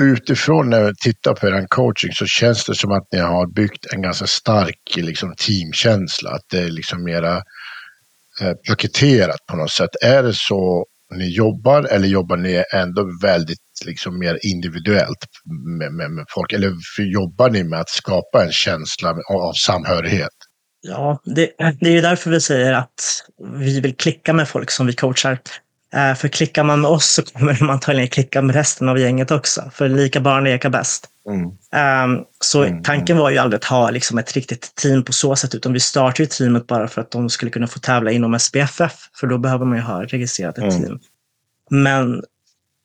utifrån när vi tittar på er coaching så känns det som att ni har byggt en ganska stark liksom, teamkänsla. Att det är liksom mera eh, paketerat på något sätt. Är det så ni jobbar eller jobbar ni ändå väldigt liksom mer individuellt med, med, med folk? Eller jobbar ni med att skapa en känsla av, samhörighet? Ja, det, det är ju därför vi säger att vi vill klicka med folk som vi coachar. Eh, för klickar man med oss så kommer man antagligen klicka med resten av gänget också. För lika barn leka bäst. Mm. Um, så mm. tanken var ju aldrig att ha liksom ett riktigt team på så sätt, utan vi startade ju teamet bara för att de skulle kunna få tävla inom SPFF, för då behöver man ju ha registrerat ett mm. team. Men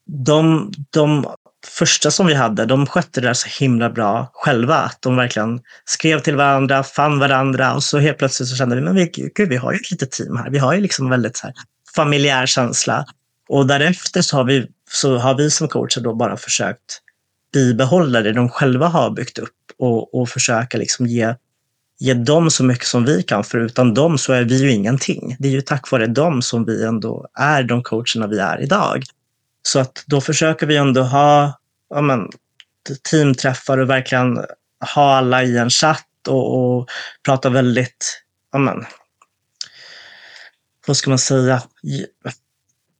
de, de första som vi hade, de skötte det där så himla bra själva. Att de verkligen skrev till varandra, fann varandra och så helt plötsligt så kände vi, men vi, gud, vi har ju ett litet team här. Vi har ju liksom väldigt så här familjär känsla. Och därefter så har vi, så har vi som coacher då bara försökt bibehålla det de själva har byggt upp och, och försöka liksom ge, ge dem så mycket som vi kan. För utan dem så är vi ju ingenting. Det är ju tack vare dem som vi ändå är de coacherna vi är idag. Så att då försöker vi ändå ha ja, men, teamträffar och verkligen ha alla i en chatt och, och prata väldigt, ja, men, vad ska man säga,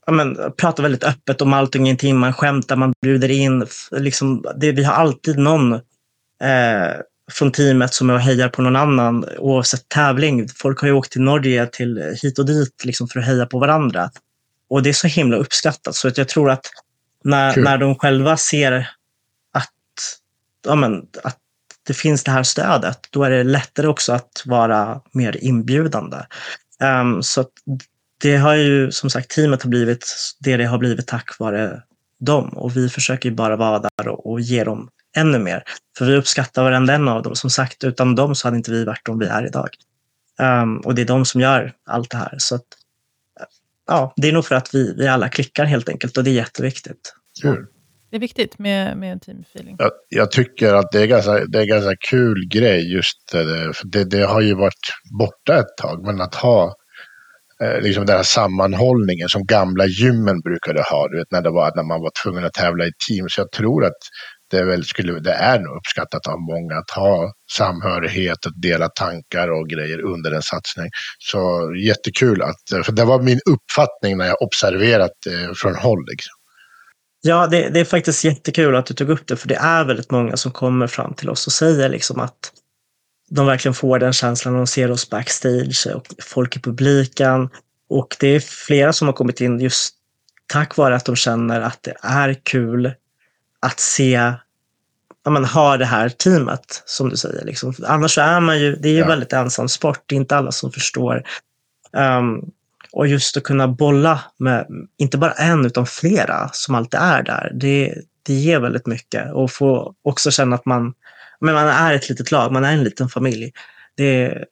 ja, men, prata väldigt öppet om allting och ingenting. Man skämtar, man bjuder in. Liksom, det, vi har alltid någon eh, från teamet som är och hejar på någon annan oavsett tävling. Folk har ju åkt till Norge till hit och dit liksom, för att heja på varandra. Och det är så himla uppskattat. Så att jag tror att när, när de själva ser att, ja, men, att det finns det här stödet, då är det lättare också att vara mer inbjudande. Um, så det har ju som sagt, teamet har blivit det det har blivit tack vare dem och vi försöker ju bara vara där och, och ge dem ännu mer. För vi uppskattar varenda en av dem. Som sagt, utan dem så hade inte vi varit de vi är idag. Um, och det är de som gör allt det här. Så att, ja, det är nog för att vi, vi alla klickar helt enkelt och det är jätteviktigt. Kul. Det är viktigt med, med teamfeeling. Jag, jag tycker att det är ganska, det är ganska kul grej just det, för det, det har ju varit borta ett tag, men att ha eh, Eh, liksom den här sammanhållningen som gamla gymmen brukade ha, du vet när det var när man var tvungen att tävla i team. Så jag tror att det är, väl, skulle, det är nog uppskattat av många att ha samhörighet, att dela tankar och grejer under en satsning. Så jättekul att, för det var min uppfattning när jag observerat eh, från håll. Liksom. Ja, det, det, är faktiskt jättekul att du tog upp det, för det är väldigt många som kommer fram till oss och säger liksom att de verkligen får den känslan när de ser oss backstage och folk i publiken. Och det är flera som har kommit in just tack vare att de känner att det är kul att se ja, man har det här teamet, som du säger. Liksom. Annars är man ju, det är ju ja. väldigt ensam sport, det är inte alla som förstår. Um, och just att kunna bolla med, inte bara en, utan flera som alltid är där, det, det ger väldigt mycket. Och få också känna att man, men man är ett litet lag, man är en liten familj. Det,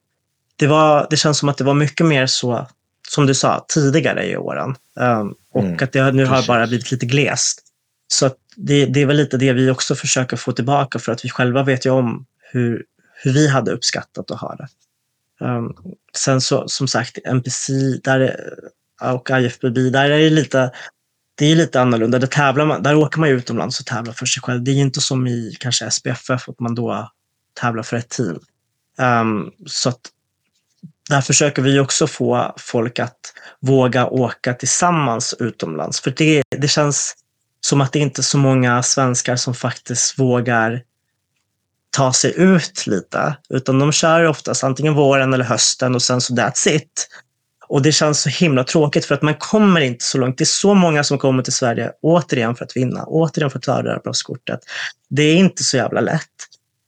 det, var, det känns som att det var mycket mer så, som du sa, tidigare i åren. Um, och mm, att det nu har bara blivit lite glest. Så det, det är väl lite det vi också försöker få tillbaka för att vi själva vet ju om hur, hur vi hade uppskattat att ha det. Um, sen så, som sagt, NPC där, och IFBB, där är det lite, det är lite annorlunda. Där, tävlar man, där åker man utomlands och tävlar för sig själv. Det är inte som i kanske SPFF, att man då tävlar för ett team. Um, så att där försöker vi också få folk att våga åka tillsammans utomlands. För det, det känns som att det inte är så många svenskar som faktiskt vågar ta sig ut lite, utan de kör oftast antingen våren eller hösten och sen så that's it. Och det känns så himla tråkigt för att man kommer inte så långt. Det är så många som kommer till Sverige återigen för att vinna, återigen för att ta det här proffskortet. Det är inte så jävla lätt.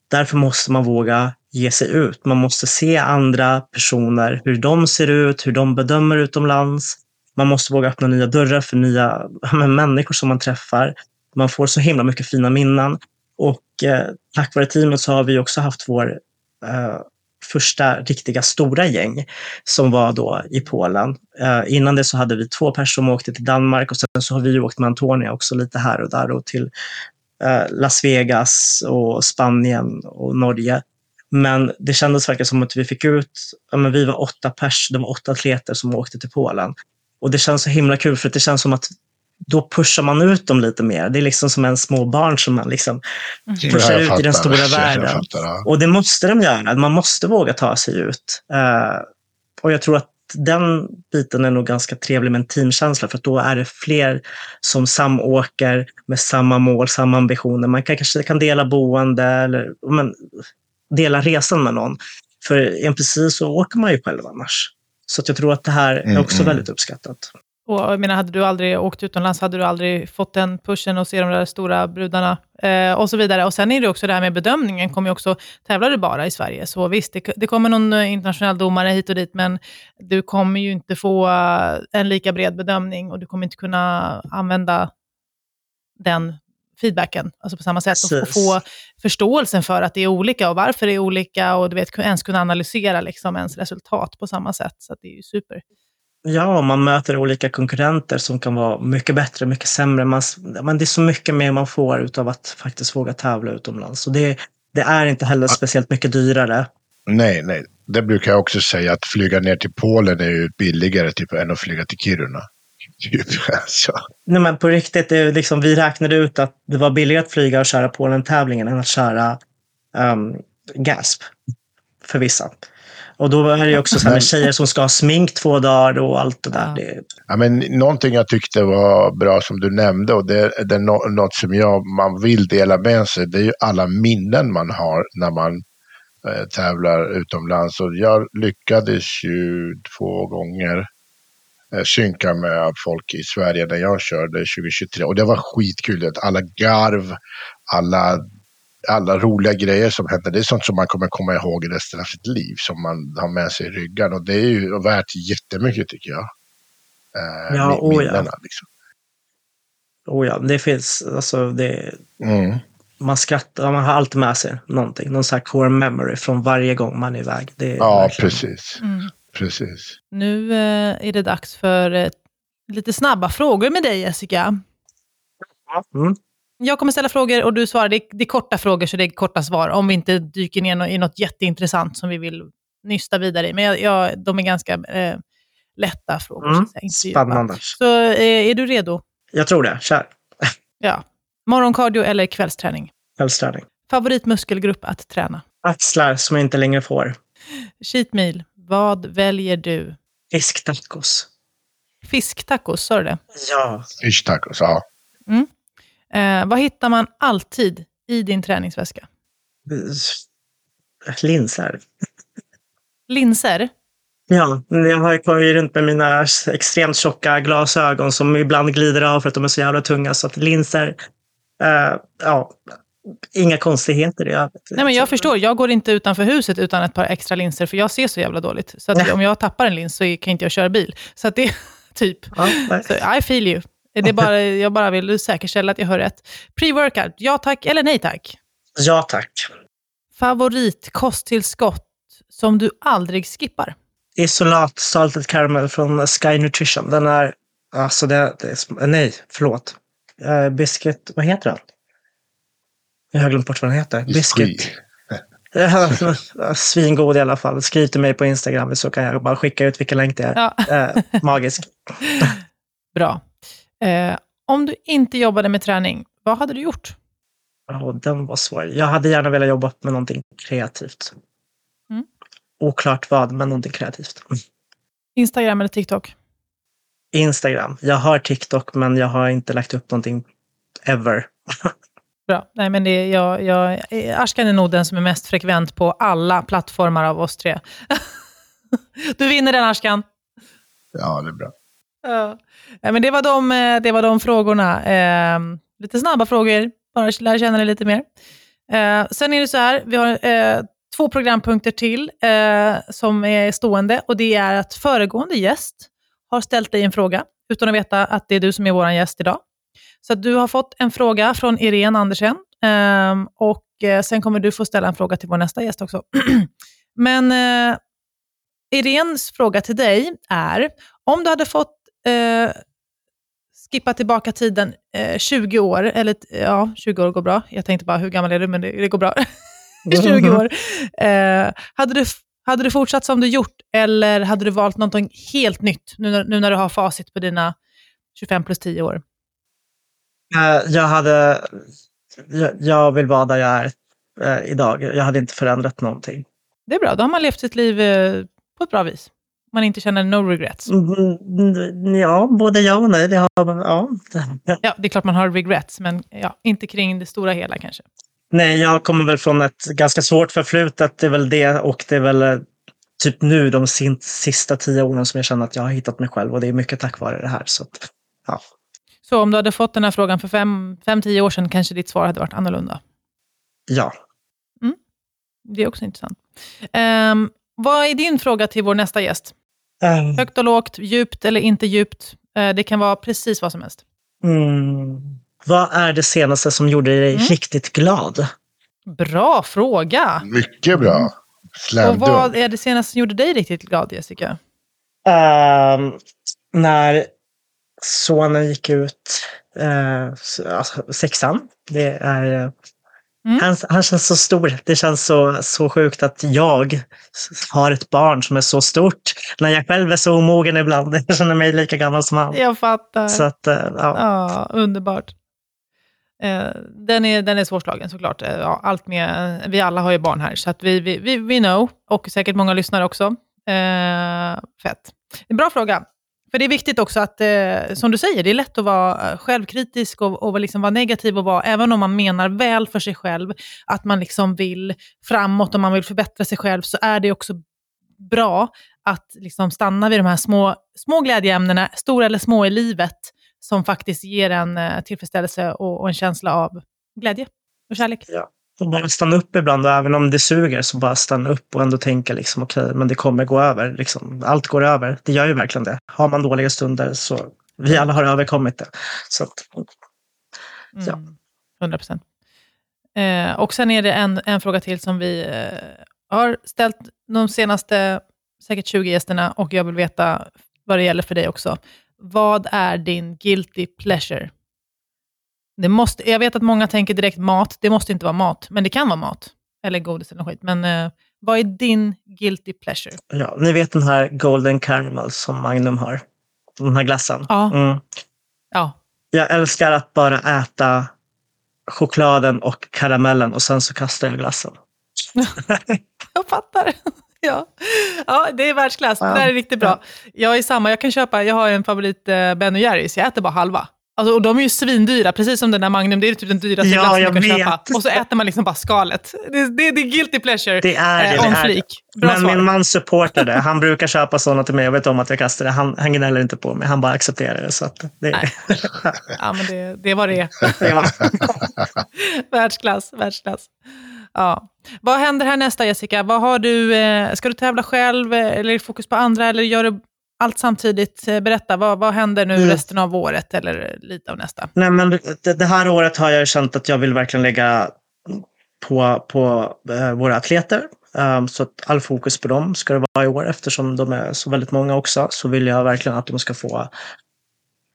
Därför måste man våga ge sig ut. Man måste se andra personer, hur de ser ut, hur de bedömer utomlands. Man måste våga öppna nya dörrar för nya människor som man träffar. Man får så himla mycket fina minnen. Och eh, tack vare teamet så har vi också haft vår eh, första riktiga stora gäng som var då i Polen. Eh, innan det så hade vi två personer som åkte till Danmark och sen så har vi åkt med Antonia också lite här och där och till eh, Las Vegas och Spanien och Norge. Men det kändes verkligen som att vi fick ut, ja, men vi var åtta pers, det var åtta atleter som åkte till Polen. Och det känns så himla kul för det känns som att då pushar man ut dem lite mer. Det är liksom som en små barn som man liksom mm. pushar ut i den stora världen. Fattar, ja. Och det måste de göra. Man måste våga ta sig ut. Uh, och jag tror att den biten är nog ganska trevlig med en teamkänsla för att då är det fler som samåker med samma mål, samma ambitioner. Man kan, kanske kan dela boende eller men, dela resan med någon. För en precis så åker man ju själv annars. Så att jag tror att det här är Mm, också mm. väldigt uppskattat. Och jag menar, hade du aldrig åkt utomlands hade du aldrig fått den pushen och se de där stora brudarna eh, och så vidare. Och sen är det också det här med bedömningen, kommer ju också, tävlar du bara i Sverige, så visst, det, det kommer någon eh, internationell domare hit och dit, men du kommer ju inte få eh, en lika bred bedömning och du kommer inte kunna använda den feedbacken alltså på samma sätt och få förståelsen för att det är olika och varför det är olika och du vet, ens kunna analysera liksom ens resultat på samma sätt. Så det är ju super. Ja, man möter olika konkurrenter som kan vara mycket bättre, mycket sämre. Man, men det är så mycket mer man får utav att faktiskt våga tävla utomlands. Och det, det är inte heller speciellt mycket dyrare. Nej, nej. Det brukar jag också säga att flyga ner till Polen är ju billigare typ, än att flyga till Kiruna. *laughs* Typ, alltså. Nej, men på riktigt, det är liksom, vi räknade ut att det var billigare att flyga och köra Polen-tävlingen än att köra um, GASP för vissa. Och då är det också så här med *laughs* tjejer som ska ha smink två dagar och allt det där. Ja. Men någonting jag tyckte var bra som du nämnde och det, det är nå- något som jag, man vill dela med sig. Det är ju alla minnen man har när man eh, tävlar utomlands. Och jag lyckades ju två gånger eh, synka med folk i Sverige när jag körde 2023. Och det var skitkul. Alla garv, alla, alla roliga grejer som hände. Det är sånt som man kommer komma ihåg resten av sitt liv. Som man har med sig i ryggen. Och det är ju värt jättemycket tycker jag. Eh, Ja, min- oh ja. liksom. oh ja, det finns, alltså det, Mm. man skrattar, man har alltid med sig någonting. Någon sån här core memory från varje gång man är iväg. Det är Ja, verkligen- precis. Mm. precis. Nu eh, är det dags för eh, lite snabba frågor med dig, Jessica. Mm. Jag kommer ställa frågor och du svarar. Det är, det är korta frågor, så det är korta svar. Om vi inte dyker ner i något jätteintressant som vi vill nysta vidare i. Men jag, jag, de är ganska eh, lätta frågor. så Mm. att säga, inte djupa. Spännande. Så eh, är du redo? Jag tror det. Kör. *laughs* Ja. Morgonkardio eller kvällsträning? Kvällsträning. Favoritmuskelgrupp att träna? Axlar som jag inte längre får. Cheat meal. Vad väljer du? Fisktacos. Fisktacos, sa du det? Ja. Fish tacos, ja. Eh, vad hittar man alltid i din träningsväska? Linser. Linser? Ja, jag har ju runt med mina extremt tjocka glasögon som ibland glider av för att de är så jävla tunga. Så att linser, eh, ja, inga konstigheter i övrigt. Nej, men jag förstår. Jag går inte utanför huset utan ett par extra linser, för jag ser så jävla dåligt. Så om jag tappar en lins så kan inte jag köra bil. Så att det *laughs* typ... Ja. Så I feel you. Det är bara, jag bara vill säkerställa att jag hör rätt. Pre-workout, ja tack eller nej tack? ja, tack. Favoritkosttillskott som du aldrig skippar? Isolat Salted Caramel från Sky Nutrition. Den är, alltså det, det nej, förlåt. Uh, biscuit, vad heter den? Jag har glömt bort vad den heter. Biscuit. *laughs* Svingod i alla fall. Skriv till mig på Instagram så kan jag bara skicka ut vilken länk det är. Ja, Eh, magisk. *laughs* bra. Eh, om du inte jobbade med träning, vad hade du gjort? Ja, den var svår. Jag hade gärna velat jobba med någonting kreativt. Mm. Oklart vad, men någonting kreativt. Instagram eller TikTok? Instagram. Jag har TikTok, men jag har inte lagt upp någonting ever. Bra. Nej, men det är, jag, jag, Ashkan är nog den som är mest frekvent på alla plattformar av oss tre. *laughs* du vinner den, Ashkan. Ja, det är bra. Ja. Men det, var de, eh, det var de frågorna. Eh, lite snabba frågor, bara lära känna dig lite mer. Eh, sen är det så här, vi har eh, två programpunkter till eh, som är stående. Och Det är att föregående gäst har ställt dig en fråga, utan att veta att det är du som är vår gäst idag. Så att du har fått en fråga från Irene Andersen. Eh, och eh, Sen kommer du få ställa en fråga till vår nästa gäst också. *clears throat* Men eh, Irenes fråga till dig är, om du hade fått eh, skippa tillbaka tiden eh, 20 år, eller ja, 20 år går bra. Jag tänkte bara, hur gammal är du? Men det, det går bra. *laughs* 20 år. Eh, hade, du, hade du fortsatt som du gjort, eller hade du valt någonting helt nytt, nu, när- nu när du har facit på dina 25 plus 10 år? Eh, jag hade... Jag, jag vill vara där jag är eh, idag. Jag hade inte förändrat någonting. Det är bra, då har man levt sitt liv eh, på ett bra vis. Man inte känner no regrets. Mm, Ja, både ja och nej. Det har, ja. *laughs* Ja, det är klart man har regrets, men ja, inte kring det stora hela kanske. Nej, jag kommer väl från ett ganska svårt förflutet. Det är väl det och det är väl eh, typ nu de sista tio åren som jag känner att jag har hittat mig själv och det är mycket tack vare det här. Så, att, ja. så om du hade fått den här frågan för fem, fem, tio år sedan kanske ditt svar hade varit annorlunda? Ja. Mm. Det är också intressant. Um, vad är din fråga till vår nästa gäst? Um, Högt och lågt, djupt eller inte djupt? Uh, det kan vara precis vad som helst. Mm. Vad är det senaste som gjorde dig mm. riktigt glad? Bra fråga! Mycket bra. Slämdum. Och vad är det senaste som gjorde dig riktigt glad, Jessica? Um, när sonen gick ut uh, alltså, sexan. Det är Mm. Han, han, känns så stor. Det känns så, så sjukt att jag har ett barn som är så stort. När jag själv är så omogen ibland. *laughs* Jag känner mig lika gammal som han. Jag fattar. Så att, eh, ja. ja underbart. Eh, den, är, den är svårslagen såklart. Eh, ja, allt med, vi alla har ju barn här, så att vi, vi, vi, vi know. Och säkert många lyssnare också. Eh, fett. En bra fråga. För det är viktigt också att, eh, som du säger, det är lätt att vara eh, självkritisk och, och liksom vara negativ och vara, även om man menar väl för sig själv, att man liksom vill framåt och man vill förbättra sig själv, så är det också bra att liksom stanna vid de här små, små glädjeämnena, stora eller små i livet, som faktiskt ger en eh, tillfredsställelse och, och en känsla av glädje och kärlek. Ja. Och bara stanna upp ibland och även om det suger så bara stanna upp och ändå tänka liksom okej, okay, men det kommer gå över. Liksom. Allt går över. Det gör ju verkligen det. Har man dåliga stunder så vi alla har överkommit det. Så att, ja. Mm, 100 procent. Eh, och sen är det en, en fråga till som vi eh, har ställt de senaste säkert 20 gästerna och jag vill veta vad det gäller för dig också. Vad är din guilty pleasure? Det måste, jag vet att många tänker direkt mat. Det måste inte vara mat, men det kan vara mat. Eller godis eller skit. Men eh, vad är din guilty pleasure? Ja, ni vet den här Golden Caramel som Magnum har. Den här glassen. Ja. Mm. ja. Jag älskar att bara äta chokladen och karamellen och sen så kastar jag glassen. *laughs* jag fattar. Ja. ja, det är världsklass. Ja. Det där är riktigt bra. Jag är samma. Jag kan köpa, jag har en favorit eh, Ben Jerrys. Jag äter bara halva. Alltså, och de är ju svindyra, precis som den där Magnum. Det är typ den dyraste ja, glassen du kan vet. köpa. Och så äter man liksom bara skalet. Det, det, det är guilty pleasure. Det är eh, on det. Flik. Bra Men svar. min man supportar det. Han *laughs* brukar köpa sådana till mig. Jag vet om att jag kastar det. Han, han gnäller inte på mig. Han bara accepterar det. Så att det... Nej. *laughs* ja, men det, det var det ja. *laughs* Världsklass, världsklass. Ja. Vad händer här nästa, Jessica? Vad har du, eh, ska du tävla själv, eller fokus på andra, eller gör du allt samtidigt. Eh, berätta, vad, vad händer nu mm. resten av året eller lite av nästa? Nej, men det, det, här året har jag känt att jag vill verkligen lägga på, på eh, våra atleter. Um, så att all fokus på dem ska det vara i år eftersom de är så väldigt många också. Så vill jag verkligen att de ska få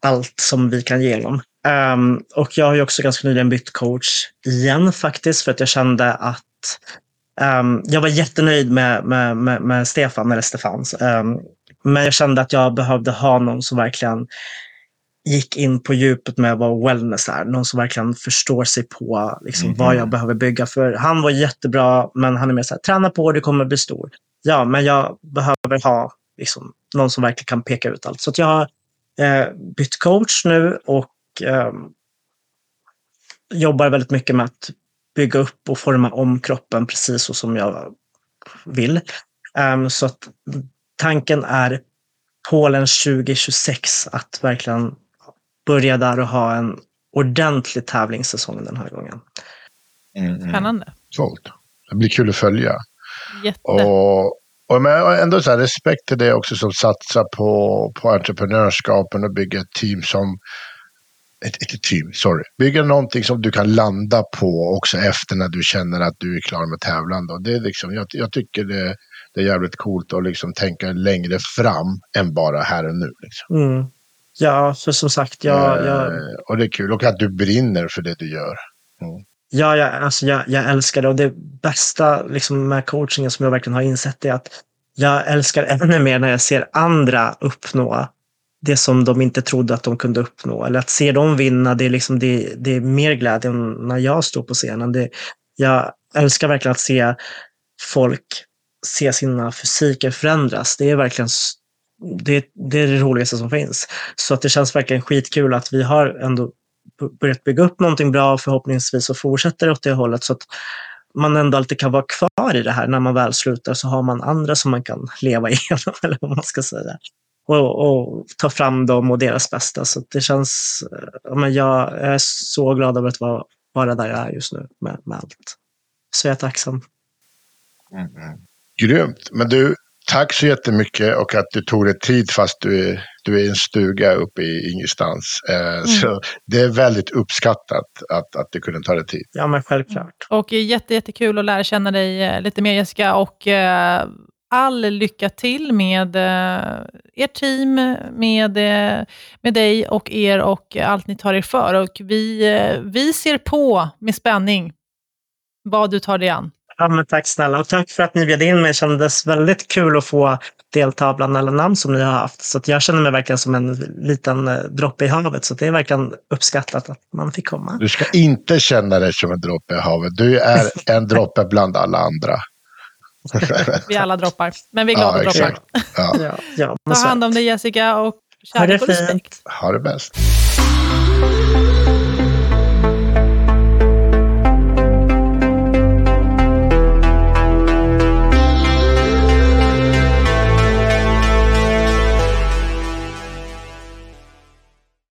allt som vi kan ge dem. Um, och jag har ju också ganska nyligen bytt coach igen faktiskt för att jag kände att um, jag var jättenöjd med, med, med, med Stefan, eller Stefans, um, men jag kände att jag behövde ha någon som verkligen gick in på djupet med vad wellness är. Någon som verkligen förstår sig på liksom, mm. vad jag behöver bygga. För han var jättebra, men han är mer så här, träna på, du kommer bli stor. Ja, men jag behöver ha liksom, någon som verkligen kan peka ut allt. Så jag har eh, bytt coach nu och eh, jobbar väldigt mycket med att bygga upp och forma om kroppen precis så som jag vill. Um, så att tanken är Polen 2026 att verkligen börja där och ha en ordentlig tävlingssäsong den här gången. Mm. Spännande. Coolt. Det blir kul att följa. Jätte. Och, och med ändå så här, respekt till det också som satsar på, på entreprenörskapen och bygger ett team som ett, ett team, sorry. Bygga någonting som du kan landa på också efter när du känner att du är klar med tävlande. Och det är liksom, jag, jag tycker det, det är jävligt coolt att liksom tänka längre fram än bara här och nu. Liksom. Mm. Ja, för som sagt, jag, eh, jag... Och det är kul. Och att du brinner för det du gör. Mm. Ja, jag, alltså jag, jag älskar det. Och det bästa liksom, med coachingen som jag verkligen har insett är att jag älskar ännu mer när jag ser andra uppnå det som de inte trodde att de kunde uppnå. Eller att se dem vinna, det är, liksom, det, det är mer glädje än när jag står på scenen. Det, jag älskar verkligen att se folk se sina fysiker förändras. Det är verkligen det, det, är det roligaste som finns. Så att det känns verkligen skitkul att vi har ändå börjat bygga upp någonting bra. och Förhoppningsvis så fortsätter det åt det hållet så att man ändå alltid kan vara kvar i det här. När man väl slutar så har man andra som man kan leva *laughs* igenom, eller vad man ska säga. Och, och ta fram dem och deras bästa. Så det känns, eh, men jag är så glad över att vara, vara där jag är just nu med, med allt. Så jag är tacksam. Mm. mm. Grymt. Men du, tack så jättemycket och att du tog dig tid fast du är, du är i en stuga uppe i ingenstans. Eh, mm. Så det är väldigt uppskattat att, att du kunde ta dig tid. Ja, men självklart. Och jätte, jättekul att lära känna dig eh, lite mer Jessica och eh, all lycka till med eh, ert team, med, med dig och er och allt ni tar er för. Och vi, eh, vi ser på med spänning vad du tar dig an. Ja, men tack snälla och tack för att ni bjöd in mig. Det kändes väldigt kul att få delta bland alla namn som ni har haft. Så jag känner mig verkligen som en liten eh, droppe i havet. Så det är verkligen uppskattat att man fick komma. Du ska inte känna dig som en droppe i havet. Du är en droppe bland alla andra. *laughs* vi alla droppar, men vi är glada ja, droppar. Ja. Ja, Ta hand om dig Jessica och kärlek och respekt. Ha det bäst.